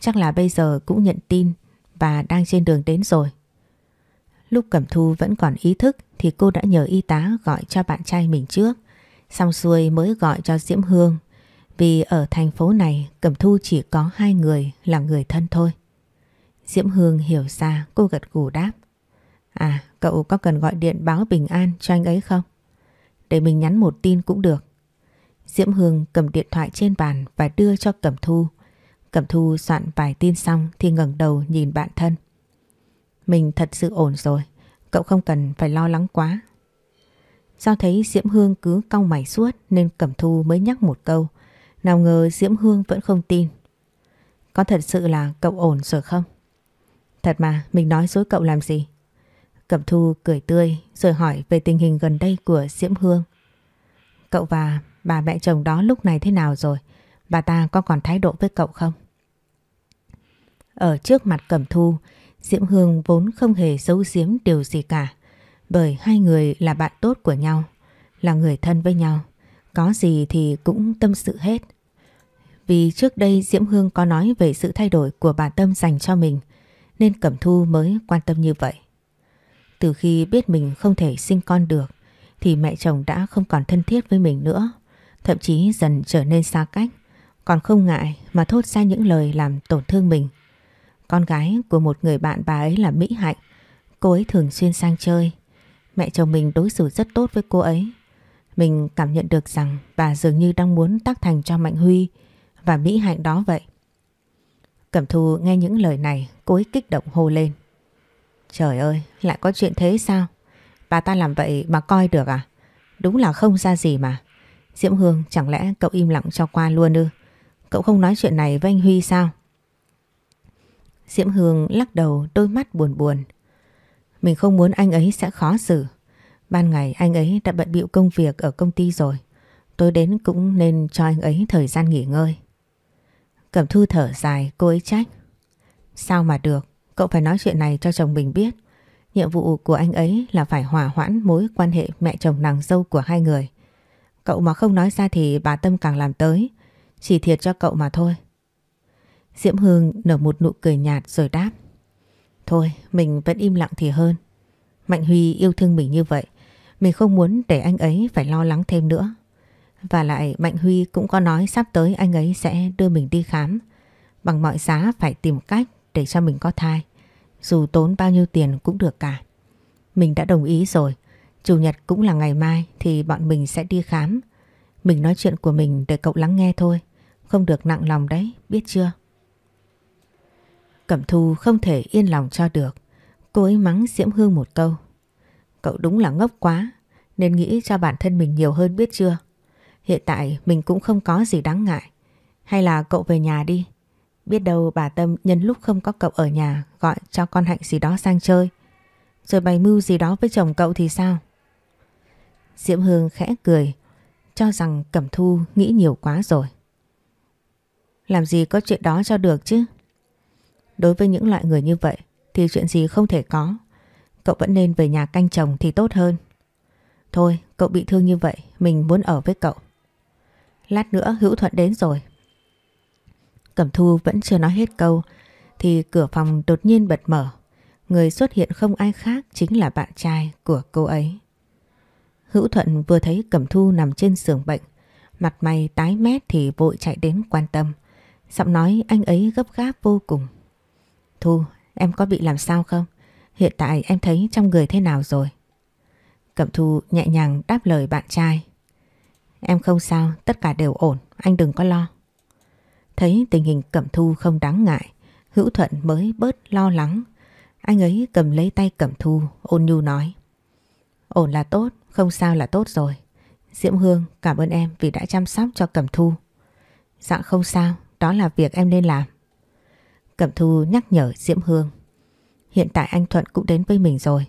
Chắc là bây giờ cũng nhận tin và đang trên đường đến rồi. Lúc Cẩm Thu vẫn còn ý thức thì cô đã nhờ y tá gọi cho bạn trai mình trước. Xong xuôi mới gọi cho Diễm Hương vì ở thành phố này, Cẩm Thu chỉ có hai người là người thân thôi. Diễm Hương hiểu ra, cô gật gù đáp. À cậu có cần gọi điện báo bình an cho anh ấy không? Để mình nhắn một tin cũng được. Diễm Hương cầm điện thoại trên bàn và đưa cho Cẩm Thu. Cẩm Thu soạn vài tin xong thì ngẩng đầu nhìn bạn thân. Mình thật sự ổn rồi, cậu không cần phải lo lắng quá. Do thấy Diễm Hương cứ cong mày suốt nên Cẩm Thu mới nhắc một câu. Nào ngờ Diễm Hương vẫn không tin. Có thật sự là cậu ổn rồi không? Thật mà, mình nói dối cậu làm gì? Cẩm Thu cười tươi rồi hỏi về tình hình gần đây của Diễm Hương. Cậu và bà mẹ chồng đó lúc này thế nào rồi? Bà ta có còn thái độ với cậu không? Ở trước mặt Cẩm Thu, Diễm Hương vốn không hề giấu giếm điều gì cả. Bởi hai người là bạn tốt của nhau, là người thân với nhau. Có gì thì cũng tâm sự hết. Vì trước đây Diễm Hương có nói về sự thay đổi của bà Tâm dành cho mình, nên Cẩm Thu mới quan tâm như vậy. Từ khi biết mình không thể sinh con được, thì mẹ chồng đã không còn thân thiết với mình nữa, thậm chí dần trở nên xa cách, còn không ngại mà thốt ra những lời làm tổn thương mình. Con gái của một người bạn bà ấy là Mỹ Hạnh, cô ấy thường xuyên sang chơi. Mẹ chồng mình đối xử rất tốt với cô ấy. Mình cảm nhận được rằng bà dường như đang muốn tác thành cho Mạnh Huy và Mỹ Hạnh đó vậy. Cẩm Thu nghe những lời này cô ấy kích động hô lên. Trời ơi, lại có chuyện thế sao? Bà ta làm vậy mà coi được à? Đúng là không ra gì mà. Diễm Hương chẳng lẽ cậu im lặng cho qua luôn ư? Cậu không nói chuyện này với anh Huy sao? Diễm Hương lắc đầu đôi mắt buồn buồn. Mình không muốn anh ấy sẽ khó xử. Ban ngày anh ấy đã bận bịu công việc ở công ty rồi. Tôi đến cũng nên cho anh ấy thời gian nghỉ ngơi. Cẩm Thu thở dài cô ấy trách. Sao mà được, cậu phải nói chuyện này cho chồng mình biết. Nhiệm vụ của anh ấy là phải hòa hoãn mối quan hệ mẹ chồng nàng dâu của hai người. Cậu mà không nói ra thì bà Tâm càng làm tới. Chỉ thiệt cho cậu mà thôi. Diễm Hương nở một nụ cười nhạt rồi đáp. Thôi, mình vẫn im lặng thì hơn. Mạnh Huy yêu thương mình như vậy. Mình không muốn để anh ấy phải lo lắng thêm nữa. Và lại Mạnh Huy cũng có nói sắp tới anh ấy sẽ đưa mình đi khám. Bằng mọi giá phải tìm cách để cho mình có thai. Dù tốn bao nhiêu tiền cũng được cả. Mình đã đồng ý rồi. Chủ nhật cũng là ngày mai thì bọn mình sẽ đi khám. Mình nói chuyện của mình để cậu lắng nghe thôi. Không được nặng lòng đấy, biết chưa? Cẩm Thu không thể yên lòng cho được. Cô ấy mắng Diễm Hương một câu. Cậu đúng là ngốc quá, nên nghĩ cho bản thân mình nhiều hơn biết chưa? Hiện tại mình cũng không có gì đáng ngại. Hay là cậu về nhà đi. Biết đâu bà Tâm nhân lúc không có cậu ở nhà gọi cho con Hạnh gì đó sang chơi. Rồi bày mưu gì đó với chồng cậu thì sao? Diễm Hương khẽ cười, cho rằng Cẩm Thu nghĩ nhiều quá rồi. Làm gì có chuyện đó cho được chứ? Đối với những loại người như vậy thì chuyện gì không thể có. Cậu vẫn nên về nhà canh chồng thì tốt hơn. Thôi, cậu bị thương như vậy, mình muốn ở với cậu. Lát nữa Hữu Thuận đến rồi. Cẩm Thu vẫn chưa nói hết câu thì cửa phòng đột nhiên bật mở. Người xuất hiện không ai khác chính là bạn trai của cô ấy. Hữu Thuận vừa thấy Cẩm Thu nằm trên giường bệnh, mặt mày tái mét thì vội chạy đến quan tâm. Giọng nói anh ấy gấp gáp vô cùng. Thu, em có bị làm sao không? Hiện tại em thấy trong người thế nào rồi? Cẩm Thu nhẹ nhàng đáp lời bạn trai. Em không sao, tất cả đều ổn, anh đừng có lo. Thấy tình hình Cẩm Thu không đáng ngại, Hữu Thuận mới bớt lo lắng. Anh ấy cầm lấy tay Cẩm Thu, ôn nhu nói. Ổn là tốt, không sao là tốt rồi. Diễm Hương cảm ơn em vì đã chăm sóc cho Cẩm Thu. Dạ không sao, đó là việc em nên làm. Cẩm Thu nhắc nhở Diễm Hương. Hiện tại anh Thuận cũng đến với mình rồi.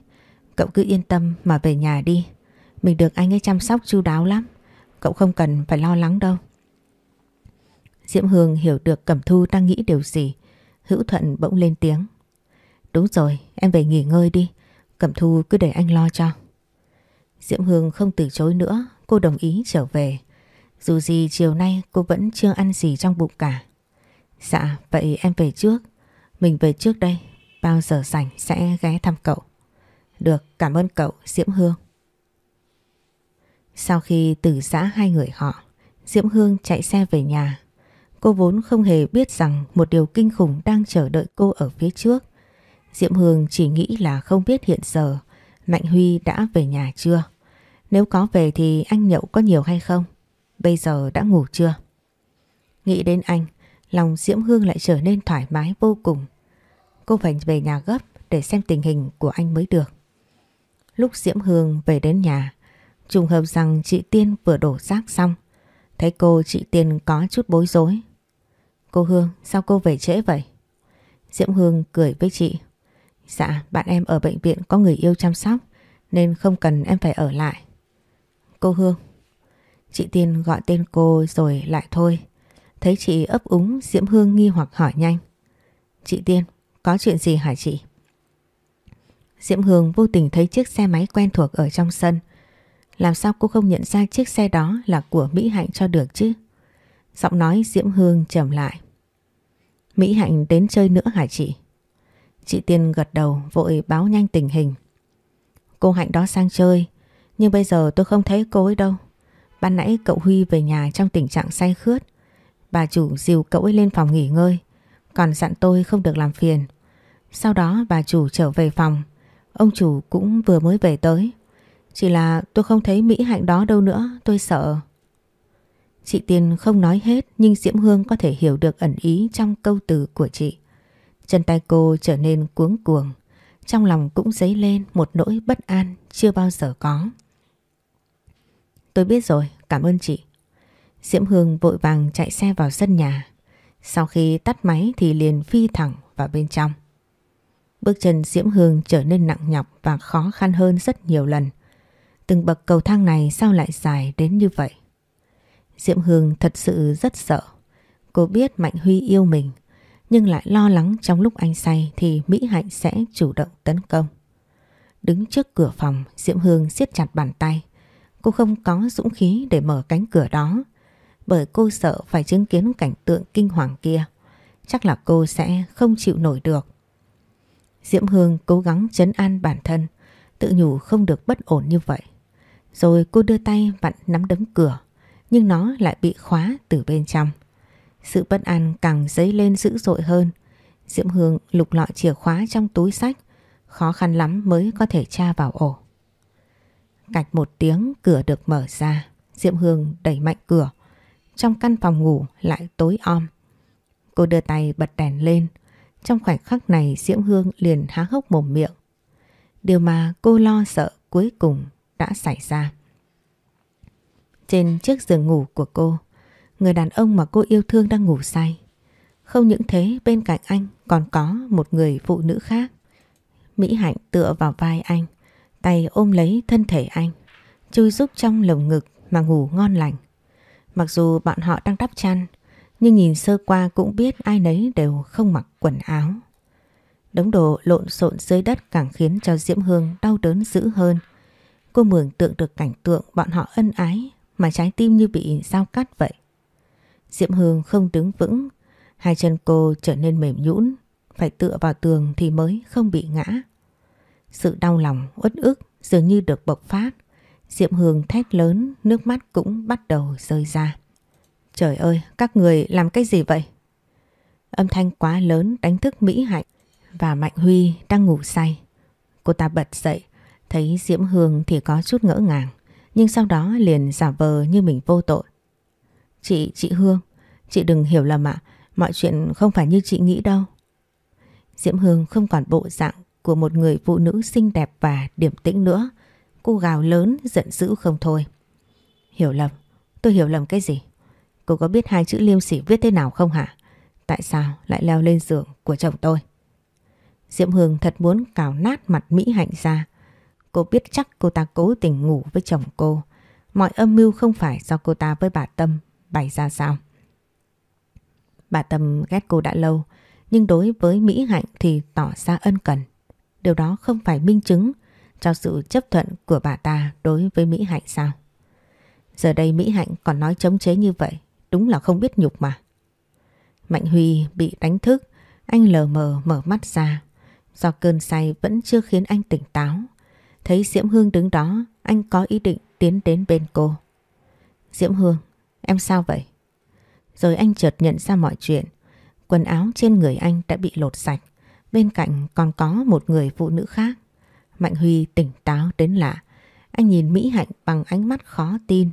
Cậu cứ yên tâm mà về nhà đi. Mình được anh ấy chăm sóc chu đáo lắm. Cậu không cần phải lo lắng đâu. Diễm Hương hiểu được Cẩm Thu đang nghĩ điều gì. Hữu Thuận bỗng lên tiếng. Đúng rồi, em về nghỉ ngơi đi. Cẩm Thu cứ để anh lo cho. Diễm Hương không từ chối nữa, cô đồng ý trở về. Dù gì chiều nay cô vẫn chưa ăn gì trong bụng cả. Dạ, vậy em về trước. Mình về trước đây, bao giờ rảnh sẽ ghé thăm cậu. Được, cảm ơn cậu, Diễm Hương. Sau khi từ xã hai người họ, Diễm Hương chạy xe về nhà. Cô vốn không hề biết rằng một điều kinh khủng đang chờ đợi cô ở phía trước. Diễm Hương chỉ nghĩ là không biết hiện giờ Mạnh Huy đã về nhà chưa. Nếu có về thì anh nhậu có nhiều hay không? Bây giờ đã ngủ chưa? Nghĩ đến anh, lòng Diễm Hương lại trở nên thoải mái vô cùng. Cô phải về nhà gấp để xem tình hình của anh mới được. Lúc Diễm Hương về đến nhà, trùng hợp rằng chị Tiên vừa đổ rác xong. Thấy cô chị Tiên có chút bối rối. Cô Hương, sao cô về trễ vậy? Diễm Hương cười với chị. Dạ, bạn em ở bệnh viện có người yêu chăm sóc nên không cần em phải ở lại. Cô Hương. Chị Tiên gọi tên cô rồi lại thôi. Thấy chị ấp úng Diễm Hương nghi hoặc hỏi nhanh. Chị Tiên, có chuyện gì hả chị? Diễm Hương vô tình thấy chiếc xe máy quen thuộc ở trong sân. Làm sao cô không nhận ra chiếc xe đó là của Mỹ Hạnh cho được chứ? Giọng nói Diễm Hương trầm lại. Mỹ Hạnh đến chơi nữa hả chị? Chị Tiên gật đầu vội báo nhanh tình hình. Cô Hạnh đó sang chơi, nhưng bây giờ tôi không thấy cô ấy đâu. Ban nãy cậu Huy về nhà trong tình trạng say khướt. Bà chủ dìu cậu ấy lên phòng nghỉ ngơi, còn dặn tôi không được làm phiền. Sau đó bà chủ trở về phòng, ông chủ cũng vừa mới về tới. Chỉ là tôi không thấy Mỹ Hạnh đó đâu nữa, tôi sợ. Chị Tiên không nói hết nhưng Diễm Hương có thể hiểu được ẩn ý trong câu từ của chị. Chân tay cô trở nên cuống cuồng, trong lòng cũng dấy lên một nỗi bất an chưa bao giờ có. Tôi biết rồi, cảm ơn chị. Diễm Hương vội vàng chạy xe vào sân nhà. Sau khi tắt máy thì liền phi thẳng vào bên trong. Bước chân Diễm Hương trở nên nặng nhọc và khó khăn hơn rất nhiều lần. Từng bậc cầu thang này sao lại dài đến như vậy? Diễm Hương thật sự rất sợ. Cô biết Mạnh Huy yêu mình, nhưng lại lo lắng trong lúc anh say thì Mỹ Hạnh sẽ chủ động tấn công. Đứng trước cửa phòng, Diễm Hương siết chặt bàn tay. Cô không có dũng khí để mở cánh cửa đó, bởi cô sợ phải chứng kiến cảnh tượng kinh hoàng kia. Chắc là cô sẽ không chịu nổi được. Diễm Hương cố gắng chấn an bản thân, tự nhủ không được bất ổn như vậy. Rồi cô đưa tay vặn nắm đấm cửa, nhưng nó lại bị khóa từ bên trong. Sự bất an càng dấy lên dữ dội hơn. Diễm Hương lục lọi chìa khóa trong túi sách, khó khăn lắm mới có thể tra vào ổ. Cạch một tiếng cửa được mở ra, Diễm Hương đẩy mạnh cửa. Trong căn phòng ngủ lại tối om. Cô đưa tay bật đèn lên, trong khoảnh khắc này Diễm Hương liền há hốc mồm miệng. Điều mà cô lo sợ cuối cùng đã xảy ra. Trên chiếc giường ngủ của cô, người đàn ông mà cô yêu thương đang ngủ say. Không những thế bên cạnh anh còn có một người phụ nữ khác. Mỹ Hạnh tựa vào vai anh, tay ôm lấy thân thể anh, chui giúp trong lồng ngực mà ngủ ngon lành. Mặc dù bọn họ đang đắp chăn, nhưng nhìn sơ qua cũng biết ai nấy đều không mặc quần áo. Đống đồ lộn xộn dưới đất càng khiến cho Diễm Hương đau đớn dữ hơn. Cô mường tượng được cảnh tượng bọn họ ân ái mà trái tim như bị dao cắt vậy. Diễm Hương không đứng vững, hai chân cô trở nên mềm nhũn, phải tựa vào tường thì mới không bị ngã. Sự đau lòng, uất ức dường như được bộc phát. Diệm Hương thét lớn, nước mắt cũng bắt đầu rơi ra. Trời ơi, các người làm cái gì vậy? Âm thanh quá lớn đánh thức Mỹ Hạnh và Mạnh Huy đang ngủ say. Cô ta bật dậy, thấy Diễm Hương thì có chút ngỡ ngàng, nhưng sau đó liền giả vờ như mình vô tội. Chị, chị Hương, chị đừng hiểu lầm ạ, mọi chuyện không phải như chị nghĩ đâu. Diễm Hương không còn bộ dạng của một người phụ nữ xinh đẹp và điềm tĩnh nữa. Cô gào lớn, giận dữ không thôi. Hiểu lầm, tôi hiểu lầm cái gì? Cô có biết hai chữ liêm sỉ viết thế nào không hả? Tại sao lại leo lên giường của chồng tôi? Diễm Hương thật muốn cào nát mặt Mỹ Hạnh ra. Cô biết chắc cô ta cố tình ngủ với chồng cô. Mọi âm mưu không phải do cô ta với bà Tâm bày ra sao. Bà Tâm ghét cô đã lâu, nhưng đối với Mỹ Hạnh thì tỏ ra ân cần. Điều đó không phải minh chứng cho sự chấp thuận của bà ta đối với Mỹ Hạnh sao? Giờ đây Mỹ Hạnh còn nói chống chế như vậy, đúng là không biết nhục mà. Mạnh Huy bị đánh thức, anh lờ mờ mở mắt ra. Do cơn say vẫn chưa khiến anh tỉnh táo. Thấy Diễm Hương đứng đó, anh có ý định tiến đến bên cô. Diễm Hương, em sao vậy? Rồi anh chợt nhận ra mọi chuyện. Quần áo trên người anh đã bị lột sạch. Bên cạnh còn có một người phụ nữ khác. Mạnh Huy tỉnh táo đến lạ. Anh nhìn Mỹ Hạnh bằng ánh mắt khó tin.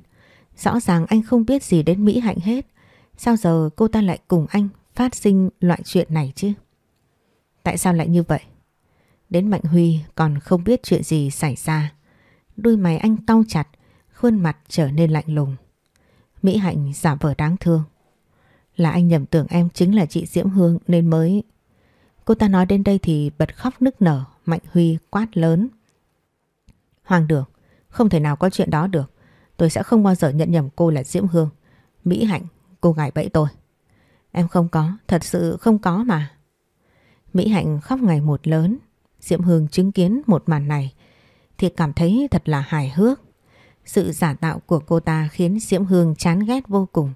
Rõ ràng anh không biết gì đến Mỹ Hạnh hết. Sao giờ cô ta lại cùng anh phát sinh loại chuyện này chứ? Tại sao lại như vậy? Đến Mạnh Huy còn không biết chuyện gì xảy ra. Đôi mày anh cau chặt, khuôn mặt trở nên lạnh lùng. Mỹ Hạnh giả vờ đáng thương. Là anh nhầm tưởng em chính là chị Diễm Hương nên mới... Cô ta nói đến đây thì bật khóc nức nở, Mạnh Huy quát lớn. Hoàng đường, không thể nào có chuyện đó được. Tôi sẽ không bao giờ nhận nhầm cô là Diễm Hương. Mỹ Hạnh, cô gái bẫy tôi. Em không có, thật sự không có mà. Mỹ Hạnh khóc ngày một lớn. Diễm Hương chứng kiến một màn này thì cảm thấy thật là hài hước. Sự giả tạo của cô ta khiến Diễm Hương chán ghét vô cùng.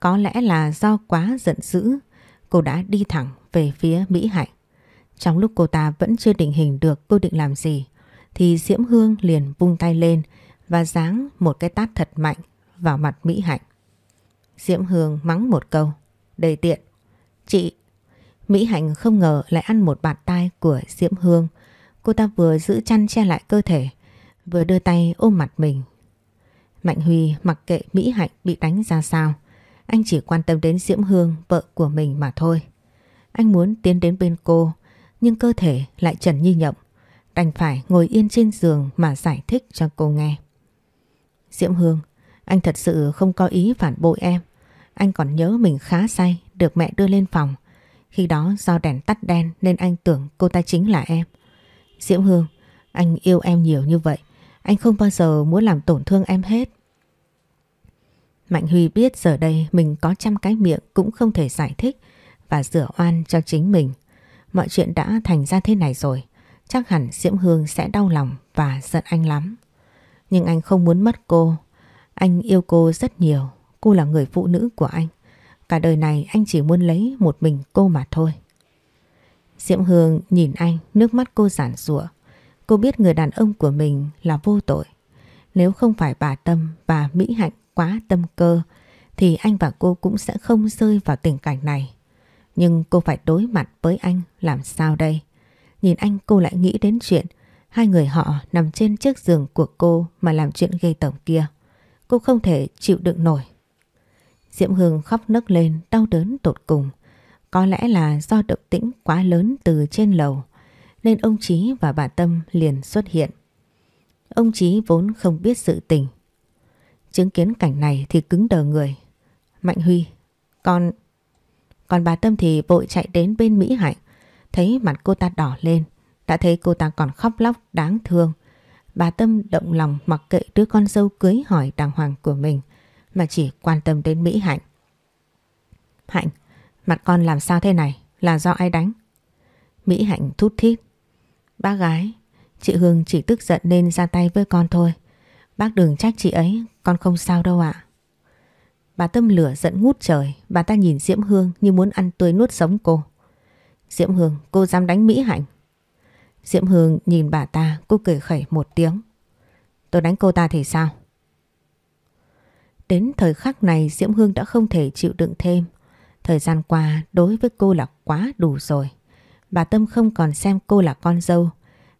Có lẽ là do quá giận dữ, cô đã đi thẳng về phía Mỹ Hạnh. Trong lúc cô ta vẫn chưa định hình được cô định làm gì, thì Diễm Hương liền vung tay lên và giáng một cái tát thật mạnh vào mặt Mỹ Hạnh. Diễm Hương mắng một câu, đầy tiện. Chị! Mỹ Hạnh không ngờ lại ăn một bạt tai của Diễm Hương. Cô ta vừa giữ chăn che lại cơ thể, vừa đưa tay ôm mặt mình. Mạnh Huy mặc kệ Mỹ Hạnh bị đánh ra sao. Anh chỉ quan tâm đến Diễm Hương, vợ của mình mà thôi. Anh muốn tiến đến bên cô, nhưng cơ thể lại trần như nhộng. Đành phải ngồi yên trên giường mà giải thích cho cô nghe. Diễm Hương, anh thật sự không có ý phản bội em. Anh còn nhớ mình khá say, được mẹ đưa lên phòng. Khi đó do đèn tắt đen nên anh tưởng cô ta chính là em. Diễm Hương, anh yêu em nhiều như vậy. Anh không bao giờ muốn làm tổn thương em hết. Mạnh Huy biết giờ đây mình có trăm cái miệng cũng không thể giải thích và rửa oan cho chính mình. Mọi chuyện đã thành ra thế này rồi. Chắc hẳn Diễm Hương sẽ đau lòng và giận anh lắm. Nhưng anh không muốn mất cô. Anh yêu cô rất nhiều. Cô là người phụ nữ của anh. Cả đời này anh chỉ muốn lấy một mình cô mà thôi. Diễm Hương nhìn anh, nước mắt cô giản rụa. Cô biết người đàn ông của mình là vô tội. Nếu không phải bà Tâm và Mỹ Hạnh quá tâm cơ, thì anh và cô cũng sẽ không rơi vào tình cảnh này. Nhưng cô phải đối mặt với anh làm sao đây? Nhìn anh, cô lại nghĩ đến chuyện hai người họ nằm trên chiếc giường của cô mà làm chuyện gây tởm kia. Cô không thể chịu đựng nổi. Diễm Hương khóc nấc lên, đau đớn tột cùng. Có lẽ là do động tĩnh quá lớn từ trên lầu nên ông Chí và bà Tâm liền xuất hiện. Ông Chí vốn không biết sự tình. Chứng kiến cảnh này thì cứng đờ người. Mạnh Huy, con... Còn bà Tâm thì vội chạy đến bên Mỹ Hạnh. Thấy mặt cô ta đỏ lên. Đã thấy cô ta còn khóc lóc đáng thương. Bà Tâm động lòng mặc kệ đứa con dâu cưới hỏi đàng hoàng của mình. Mà chỉ quan tâm đến Mỹ Hạnh. Hạnh, mặt con làm sao thế này? Là do ai đánh? Mỹ Hạnh thút thít. Bác gái, chị Hương chỉ tức giận nên ra tay với con thôi. Bác đừng trách chị ấy, con không sao đâu ạ. Bà Tâm lửa giận ngút trời, bà ta nhìn Diễm Hương như muốn ăn tươi nuốt sống cô. Diễm Hương, cô dám đánh Mỹ Hạnh. Diễm Hương nhìn bà ta, cô cười khẩy một tiếng. Tôi đánh cô ta thì sao? Đến thời khắc này Diễm Hương đã không thể chịu đựng thêm. Thời gian qua đối với cô là quá đủ rồi. Bà Tâm không còn xem cô là con dâu.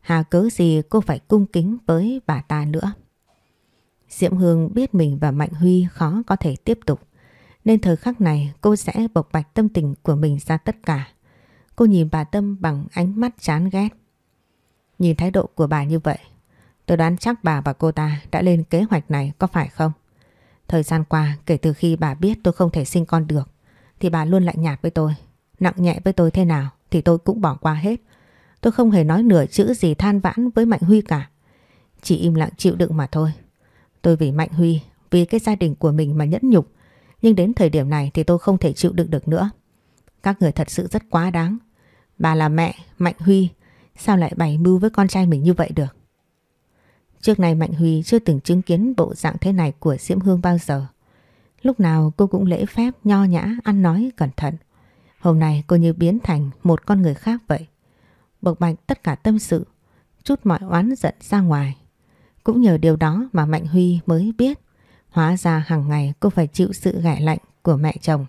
Hà cớ gì cô phải cung kính với bà ta nữa. Diễm Hương biết mình và Mạnh Huy khó có thể tiếp tục. Nên thời khắc này cô sẽ bộc bạch tâm tình của mình ra tất cả. Cô nhìn bà Tâm bằng ánh mắt chán ghét. Nhìn thái độ của bà như vậy, tôi đoán chắc bà và cô ta đã lên kế hoạch này có phải không? Thời gian qua kể từ khi bà biết tôi không thể sinh con được thì bà luôn lạnh nhạt với tôi. Nặng nhẹ với tôi thế nào thì tôi cũng bỏ qua hết. Tôi không hề nói nửa chữ gì than vãn với Mạnh Huy cả. Chỉ im lặng chịu đựng mà thôi. Tôi vì Mạnh Huy, vì cái gia đình của mình mà nhẫn nhục. Nhưng đến thời điểm này thì tôi không thể chịu đựng được nữa. Các người thật sự rất quá đáng. Bà là mẹ, Mạnh Huy, sao lại bày mưu với con trai mình như vậy được? Trước này Mạnh Huy chưa từng chứng kiến bộ dạng thế này của Diễm Hương bao giờ. Lúc nào cô cũng lễ phép, nho nhã, ăn nói, cẩn thận. Hôm nay cô như biến thành một con người khác vậy. Bộc bạch tất cả tâm sự, chút mọi oán giận ra ngoài. Cũng nhờ điều đó mà Mạnh Huy mới biết hóa ra hàng ngày cô phải chịu sự gãi lạnh của mẹ chồng.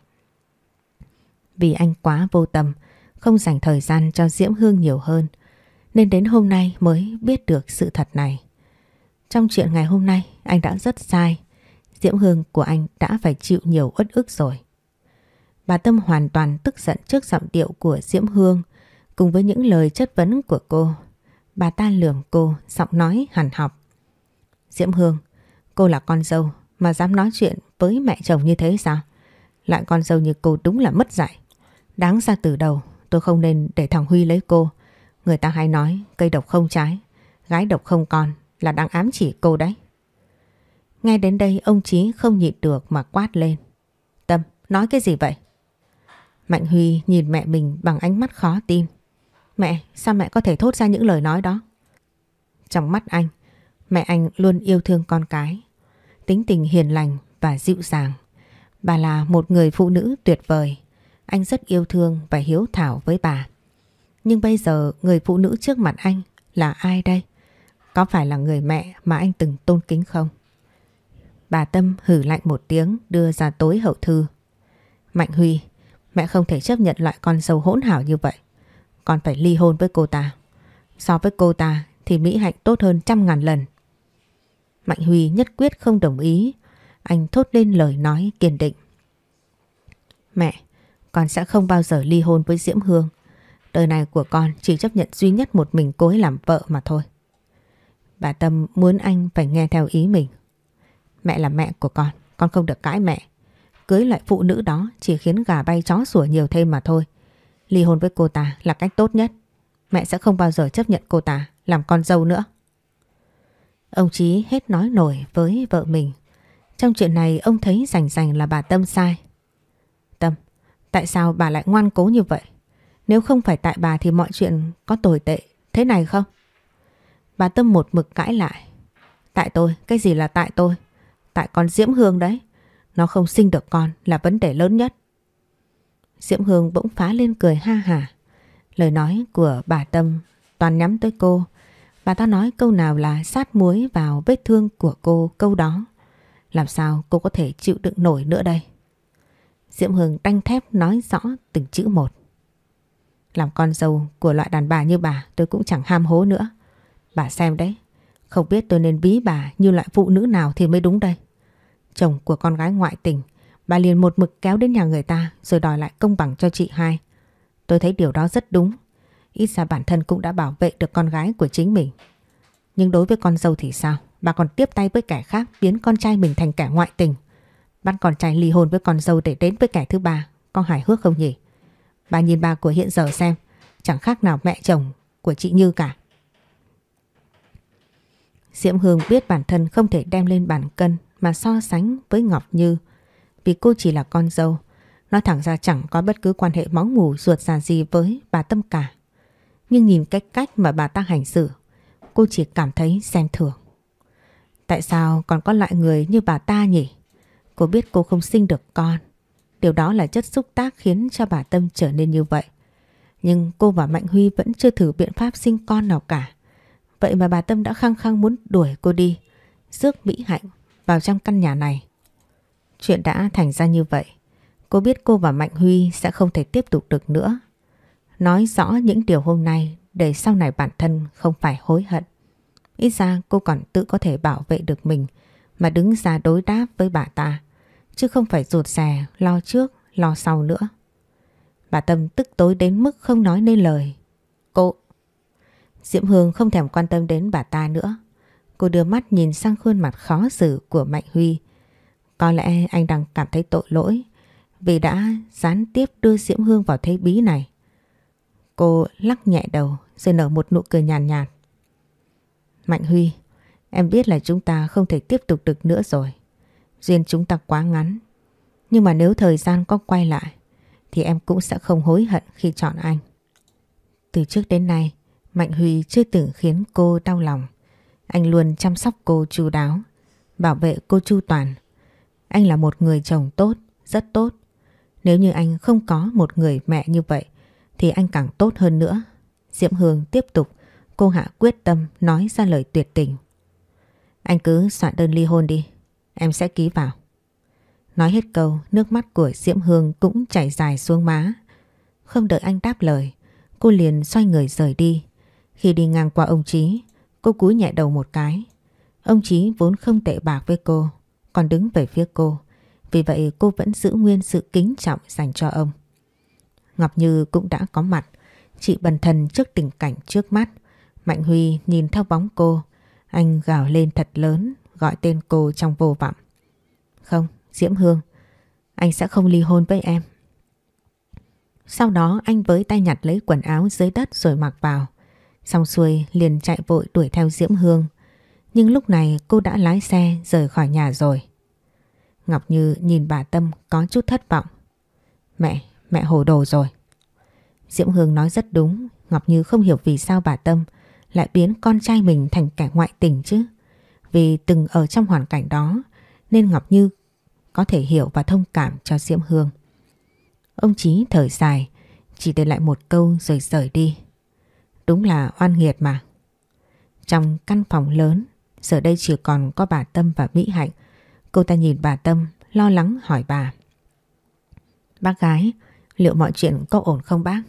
Vì anh quá vô tâm, không dành thời gian cho Diễm Hương nhiều hơn, nên đến hôm nay mới biết được sự thật này. Trong chuyện ngày hôm nay anh đã rất sai, Diễm Hương của anh đã phải chịu nhiều uất ức rồi. Bà Tâm hoàn toàn tức giận trước giọng điệu của Diễm Hương cùng với những lời chất vấn của cô. Bà ta lườm cô, giọng nói hằn học. Diễm Hương, cô là con dâu mà dám nói chuyện với mẹ chồng như thế sao? Lại con dâu như cô đúng là mất dạy. Đáng ra từ đầu tôi không nên để thằng Huy lấy cô. Người ta hay nói cây độc không trái, gái độc không con là đang ám chỉ cô đấy. Ngay đến đây ông Chí không nhịn được mà quát lên. Tâm, nói cái gì vậy? Mạnh Huy nhìn mẹ mình bằng ánh mắt khó tin. Mẹ, sao mẹ có thể thốt ra những lời nói đó? Trong mắt anh, Mẹ anh luôn yêu thương con cái, tính tình hiền lành và dịu dàng. Bà là một người phụ nữ tuyệt vời. Anh rất yêu thương và hiếu thảo với bà. Nhưng bây giờ người phụ nữ trước mặt anh là ai đây? Có phải là người mẹ mà anh từng tôn kính không? Bà Tâm hử lạnh một tiếng đưa ra tối hậu thư. Mạnh Huy, mẹ không thể chấp nhận loại con dâu hỗn hảo như vậy. Con phải ly hôn với cô ta. So với cô ta thì Mỹ Hạnh tốt hơn trăm ngàn lần. Mạnh Huy nhất quyết không đồng ý. Anh thốt lên lời nói kiên định. Mẹ, con sẽ không bao giờ ly hôn với Diễm Hương. Đời này của con chỉ chấp nhận duy nhất một mình cô ấy làm vợ mà thôi. Bà Tâm muốn anh phải nghe theo ý mình. Mẹ là mẹ của con, con không được cãi mẹ. Cưới loại phụ nữ đó chỉ khiến gà bay chó sủa nhiều thêm mà thôi. Ly hôn với cô ta là cách tốt nhất. Mẹ sẽ không bao giờ chấp nhận cô ta làm con dâu nữa. Ông Chí hết nói nổi với vợ mình. Trong chuyện này ông thấy rành rành là bà Tâm sai. Tâm, tại sao bà lại ngoan cố như vậy? Nếu không phải tại bà thì mọi chuyện có tồi tệ thế này không? Bà Tâm một mực cãi lại. Tại tôi, cái gì là tại tôi? Tại con Diễm Hương đấy. Nó không sinh được con là vấn đề lớn nhất. Diễm Hương bỗng phá lên cười ha hả. Lời nói của bà Tâm toàn nhắm tới cô. Bà ta nói câu nào là sát muối vào vết thương của cô câu đó. Làm sao cô có thể chịu đựng nổi nữa đây? Diễm Hương đanh thép nói rõ từng chữ một. Làm con dâu của loại đàn bà như bà tôi cũng chẳng ham hố nữa. Bà xem đấy, không biết tôi nên ví bà như loại phụ nữ nào thì mới đúng đây. Chồng của con gái ngoại tình, bà liền một mực kéo đến nhà người ta rồi đòi lại công bằng cho chị hai. Tôi thấy điều đó rất đúng. Ít ra bản thân cũng đã bảo vệ được con gái của chính mình. Nhưng đối với con dâu thì sao? Bà còn tiếp tay với kẻ khác biến con trai mình thành kẻ ngoại tình. Bắt con trai ly hôn với con dâu để đến với kẻ thứ ba. Có hài hước không nhỉ? Bà nhìn bà của hiện giờ xem. Chẳng khác nào mẹ chồng của chị Như cả. Diễm Hương biết bản thân không thể đem lên bàn cân mà so sánh với Ngọc Như vì cô chỉ là con dâu. Nói thẳng ra chẳng có bất cứ quan hệ máu mủ ruột già gì với bà Tâm cả. Nhưng nhìn cách cách mà bà ta hành xử, cô chỉ cảm thấy xem thường. Tại sao còn có loại người như bà ta nhỉ? Cô biết cô không sinh được con. Điều đó là chất xúc tác khiến cho bà Tâm trở nên như vậy. Nhưng cô và Mạnh Huy vẫn chưa thử biện pháp sinh con nào cả. Vậy mà bà Tâm đã khăng khăng muốn đuổi cô đi, rước Mỹ Hạnh vào trong căn nhà này. Chuyện đã thành ra như vậy. Cô biết cô và Mạnh Huy sẽ không thể tiếp tục được nữa. Nói rõ những điều hôm nay để sau này bản thân không phải hối hận. Ít ra cô còn tự có thể bảo vệ được mình mà đứng ra đối đáp với bà ta. Chứ không phải rụt rè, lo trước, lo sau nữa. Bà Tâm tức tối đến mức không nói nên lời. Cô... Diễm Hương không thèm quan tâm đến bà ta nữa. Cô đưa mắt nhìn sang khuôn mặt khó xử của Mạnh Huy. Có lẽ anh đang cảm thấy tội lỗi vì đã gián tiếp đưa Diễm Hương vào thế bí này. Cô lắc nhẹ đầu rồi nở một nụ cười nhàn nhạt, nhạt. Mạnh Huy, em biết là chúng ta không thể tiếp tục được nữa rồi. Duyên chúng ta quá ngắn. Nhưng mà nếu thời gian có quay lại thì em cũng sẽ không hối hận khi chọn anh. Từ trước đến nay, Mạnh Huy chưa từng khiến cô đau lòng. Anh luôn chăm sóc cô chu đáo, bảo vệ cô chu toàn. Anh là một người chồng tốt, rất tốt. Nếu như anh không có một người mẹ như vậy thì anh càng tốt hơn nữa. Diễm Hương tiếp tục, cô Hạ quyết tâm nói ra lời tuyệt tình. Anh cứ soạn đơn ly hôn đi, em sẽ ký vào. Nói hết câu, nước mắt của Diễm Hương cũng chảy dài xuống má. Không đợi anh đáp lời, cô liền xoay người rời đi. Khi đi ngang qua ông trí cô cúi nhẹ đầu một cái. Ông Chí vốn không tệ bạc với cô, còn đứng về phía cô. Vì vậy cô vẫn giữ nguyên sự kính trọng dành cho ông. Ngọc Như cũng đã có mặt. Chị bần thần trước tình cảnh trước mắt. Mạnh Huy nhìn theo bóng cô. Anh gào lên thật lớn gọi tên cô trong vô vọng. Không, Diễm Hương, anh sẽ không ly hôn với em. Sau đó anh với tay nhặt lấy quần áo dưới đất rồi mặc vào. Xong xuôi liền chạy vội đuổi theo Diễm Hương. Nhưng lúc này cô đã lái xe rời khỏi nhà rồi. Ngọc Như nhìn bà Tâm có chút thất vọng. Mẹ, mẹ hồ đồ rồi. Diễm Hương nói rất đúng. Ngọc Như không hiểu vì sao bà Tâm lại biến con trai mình thành kẻ ngoại tình chứ. Vì từng ở trong hoàn cảnh đó nên Ngọc Như có thể hiểu và thông cảm cho Diễm Hương. Ông Chí thở dài, chỉ để lại một câu rồi rời đi. Đúng là oan nghiệt mà. Trong căn phòng lớn, giờ đây chỉ còn có bà Tâm và Mỹ Hạnh. Cô ta nhìn bà Tâm, lo lắng hỏi bà. Bác gái, liệu mọi chuyện có ổn không bác?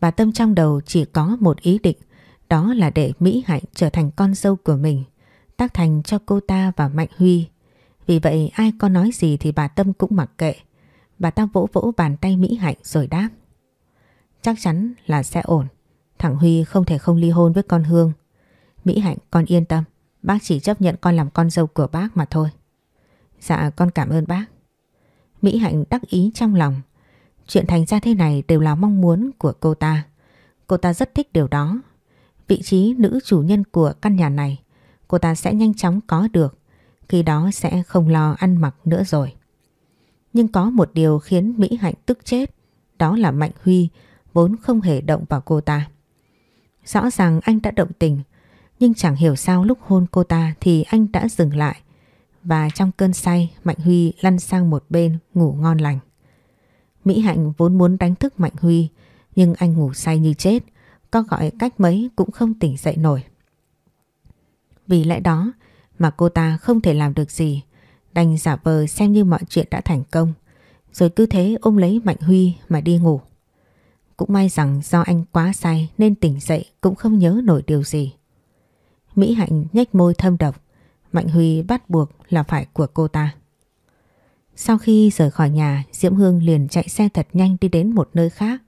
Bà Tâm trong đầu chỉ có một ý định, đó là để Mỹ Hạnh trở thành con dâu của mình, tác thành cho cô ta và Mạnh Huy. Vì vậy ai có nói gì thì bà Tâm cũng mặc kệ. Bà ta vỗ vỗ bàn tay Mỹ Hạnh rồi đáp. chắc chắn là sẽ ổn. Thằng Huy không thể không ly hôn với con Hương. Mỹ Hạnh con yên tâm, bác chỉ chấp nhận con làm con dâu của bác mà thôi. Dạ con cảm ơn bác. Mỹ Hạnh đắc ý trong lòng. Chuyện thành ra thế này đều là mong muốn của cô ta. Cô ta rất thích điều đó. Vị trí nữ chủ nhân của căn nhà này cô ta sẽ nhanh chóng có được. Khi đó sẽ không lo ăn mặc nữa rồi. Nhưng có một điều khiến Mỹ Hạnh tức chết. Đó là Mạnh Huy vốn không hề động vào cô ta. Rõ ràng anh đã động tình. Nhưng chẳng hiểu sao lúc hôn cô ta thì anh đã dừng lại. Và trong cơn say Mạnh Huy lăn sang một bên ngủ ngon lành. Mỹ Hạnh vốn muốn đánh thức Mạnh Huy nhưng anh ngủ say như chết, có gọi cách mấy cũng không tỉnh dậy nổi. Vì lẽ đó mà cô ta không thể làm được gì, đành giả vờ xem như mọi chuyện đã thành công, rồi cứ thế ôm lấy Mạnh Huy mà đi ngủ. Cũng may rằng do anh quá say nên tỉnh dậy cũng không nhớ nổi điều gì. Mỹ Hạnh nhếch môi thâm độc, Mạnh Huy bắt buộc là phải của cô ta. Sau khi rời khỏi nhà, Diễm Hương liền chạy xe thật nhanh đi đến một nơi khác.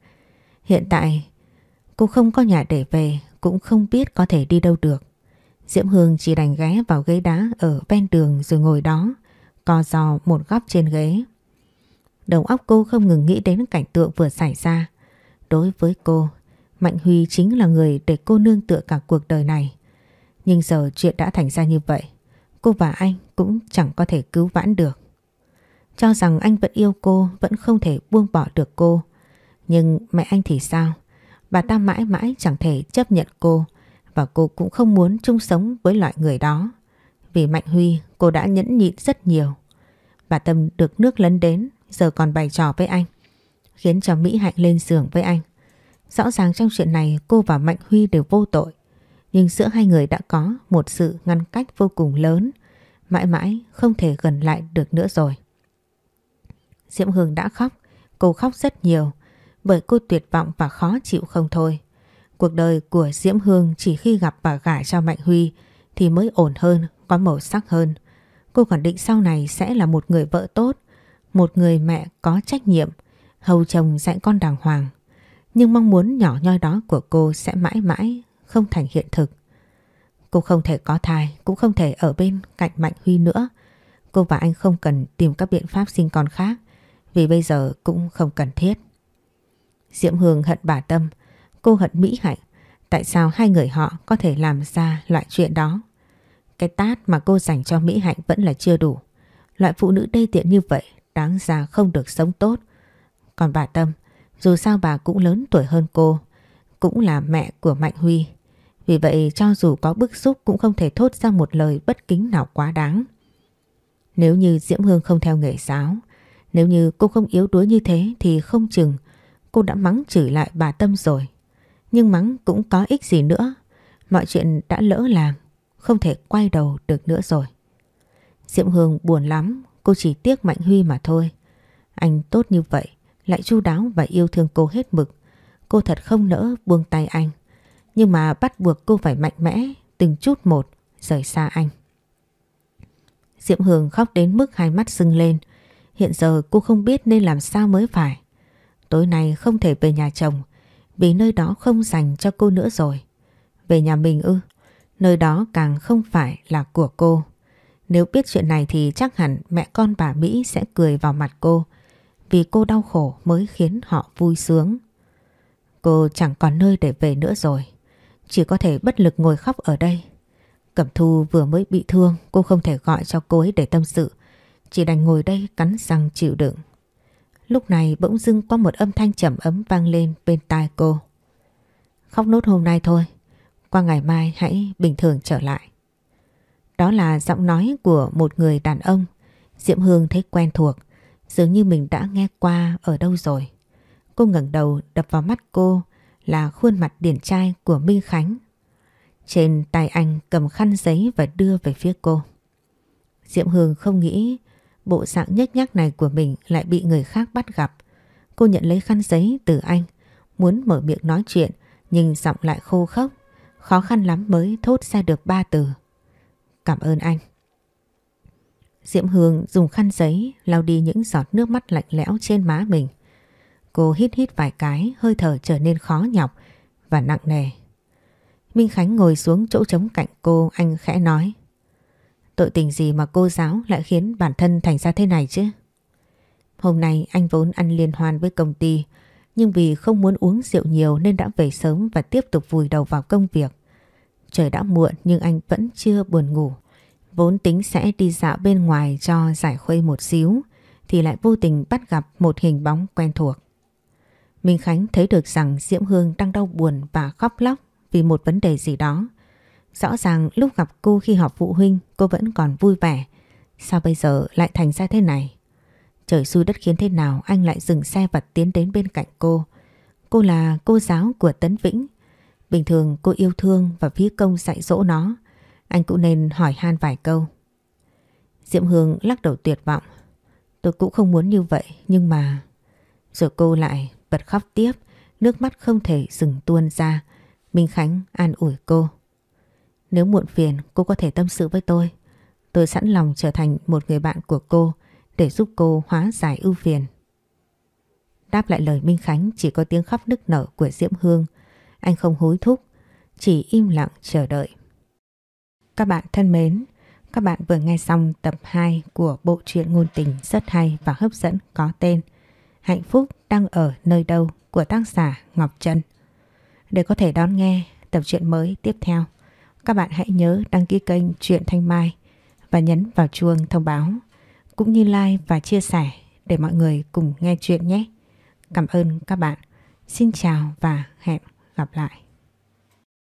Hiện tại, cô không có nhà để về, cũng không biết có thể đi đâu được. Diễm Hương chỉ đành ghé vào ghế đá ở ven đường rồi ngồi đó, co giò một góc trên ghế. Đầu óc cô không ngừng nghĩ đến cảnh tượng vừa xảy ra. Đối với cô, Mạnh Huy chính là người để cô nương tựa cả cuộc đời này. Nhưng giờ chuyện đã thành ra như vậy, cô và anh cũng chẳng có thể cứu vãn được. Cho rằng anh vẫn yêu cô, vẫn không thể buông bỏ được cô. Nhưng mẹ anh thì sao? Bà ta mãi mãi chẳng thể chấp nhận cô và cô cũng không muốn chung sống với loại người đó. Vì Mạnh Huy cô đã nhẫn nhịn rất nhiều. Bà Tâm được nước lấn đến giờ còn bày trò với anh. Khiến cho Mỹ Hạnh lên giường với anh. Rõ ràng trong chuyện này cô và Mạnh Huy đều vô tội. Nhưng giữa hai người đã có một sự ngăn cách vô cùng lớn. Mãi mãi không thể gần lại được nữa rồi. Diễm Hương đã khóc. Cô khóc rất nhiều. Bởi cô tuyệt vọng và khó chịu không thôi. Cuộc đời của Diễm Hương chỉ khi gặp và gả cho Mạnh Huy thì mới ổn hơn, có màu sắc hơn. Cô khẳng định sau này sẽ là một người vợ tốt, một người mẹ có trách nhiệm, hầu chồng dạy con đàng hoàng. Nhưng mong muốn nhỏ nhoi đó của cô sẽ mãi mãi không thành hiện thực. Cô không thể có thai, cũng không thể ở bên cạnh Mạnh Huy nữa. Cô và anh không cần tìm các biện pháp sinh con khác, vì bây giờ cũng không cần thiết. Diễm Hương hận bà Tâm, Cô hận Mỹ Hạnh. Tại sao hai người họ có thể làm ra loại chuyện đó? Cái tát mà cô dành cho Mỹ Hạnh vẫn là chưa đủ. Loại phụ nữ đê tiện như vậy đáng ra không được sống tốt. Còn bà Tâm, dù sao bà cũng lớn tuổi hơn cô, cũng là mẹ của Mạnh Huy. Vì vậy cho dù có bức xúc cũng không thể thốt ra một lời bất kính nào quá đáng. Nếu như Diễm Hương không theo nghề giáo, nếu như cô không yếu đuối như thế thì không chừng cô đã mắng chửi lại bà Tâm rồi. Nhưng mắng cũng có ích gì nữa. Mọi chuyện đã lỡ làm không thể quay đầu được nữa rồi. diễm Hương buồn lắm, cô chỉ tiếc Mạnh Huy mà thôi. Anh tốt như vậy, lại chu đáo và yêu thương cô hết mực. Cô thật không nỡ buông tay anh. Nhưng mà bắt buộc cô phải mạnh mẽ, từng chút một, rời xa anh. Diệm Hương khóc đến mức hai mắt sưng lên. Hiện giờ cô không biết nên làm sao mới phải. Tối nay không thể về nhà chồng vì nơi đó không dành cho cô nữa rồi. Về nhà mình ư, nơi đó càng không phải là của cô. Nếu biết chuyện này thì chắc hẳn mẹ con bà Mỹ sẽ cười vào mặt cô vì cô đau khổ mới khiến họ vui sướng. Cô chẳng còn nơi để về nữa rồi, chỉ có thể bất lực ngồi khóc ở đây. Cẩm Thu vừa mới bị thương, cô không thể gọi cho cô ấy để tâm sự, chỉ đành ngồi đây cắn răng chịu đựng. Lúc này bỗng dưng có một âm thanh trầm ấm vang lên bên tai cô. Khóc nốt hôm nay thôi, qua ngày mai hãy bình thường trở lại. Đó là giọng nói của một người đàn ông. Diệm Hương thấy quen thuộc, dường như mình đã nghe qua ở đâu rồi. Cô ngẩng đầu đập vào mắt cô là khuôn mặt điển trai của Minh Khánh. Trên tay anh cầm khăn giấy và đưa về phía cô. Diệm Hương không nghĩ Bộ dạng nhếch nhác này của mình lại bị người khác bắt gặp. Cô nhận lấy khăn giấy từ anh, muốn mở miệng nói chuyện nhưng giọng lại khô khốc, khó khăn lắm mới thốt ra được ba từ. Cảm ơn anh. Diễm Hương dùng khăn giấy lau đi những giọt nước mắt lạnh lẽo trên má mình. Cô hít hít vài cái, hơi thở trở nên khó nhọc và nặng nề. Minh Khánh ngồi xuống chỗ trống cạnh cô, anh khẽ nói. Tội tình gì mà cô giáo lại khiến bản thân thành ra thế này chứ? Hôm nay anh vốn ăn liên hoan với công ty, nhưng vì không muốn uống rượu nhiều nên đã về sớm và tiếp tục vùi đầu vào công việc. Trời đã muộn nhưng anh vẫn chưa buồn ngủ. Vốn tính sẽ đi dạo bên ngoài cho giải khuây một xíu, thì lại vô tình bắt gặp một hình bóng quen thuộc. Minh Khánh thấy được rằng Diễm Hương đang đau buồn và khóc lóc vì một vấn đề gì đó. Rõ ràng lúc gặp cô khi họp phụ huynh, cô vẫn còn vui vẻ. Sao bây giờ lại thành ra thế này? Trời xui đất khiến thế nào anh lại dừng xe và tiến đến bên cạnh cô. Cô là cô giáo của Tấn Vĩnh. Bình thường cô yêu thương và phí công dạy dỗ nó. Anh cũng nên hỏi han vài câu. Diệm Hương lắc đầu tuyệt vọng. Tôi cũng không muốn như vậy nhưng mà... Rồi cô lại bật khóc tiếp, nước mắt không thể dừng tuôn ra. Minh Khánh an ủi cô. Nếu muộn phiền cô có thể tâm sự với tôi. Tôi sẵn lòng trở thành một người bạn của cô để giúp cô hóa giải ưu phiền. Đáp lại lời Minh Khánh chỉ có tiếng khóc nức nở của Diễm Hương. Anh không hối thúc, chỉ im lặng chờ đợi. Các bạn thân mến, các bạn vừa nghe xong tập 2 của bộ truyện ngôn tình rất hay và hấp dẫn có tên Hạnh phúc đang ở nơi đâu của tác giả Ngọc Trân. Để có thể đón nghe tập truyện mới tiếp theo, các bạn hãy nhớ đăng ký kênh Truyện Thanh Mai và nhấn vào chuông thông báo cũng như like và chia sẻ để mọi người cùng nghe chuyện nhé. Cảm ơn các bạn. Xin chào và hẹn gặp lại.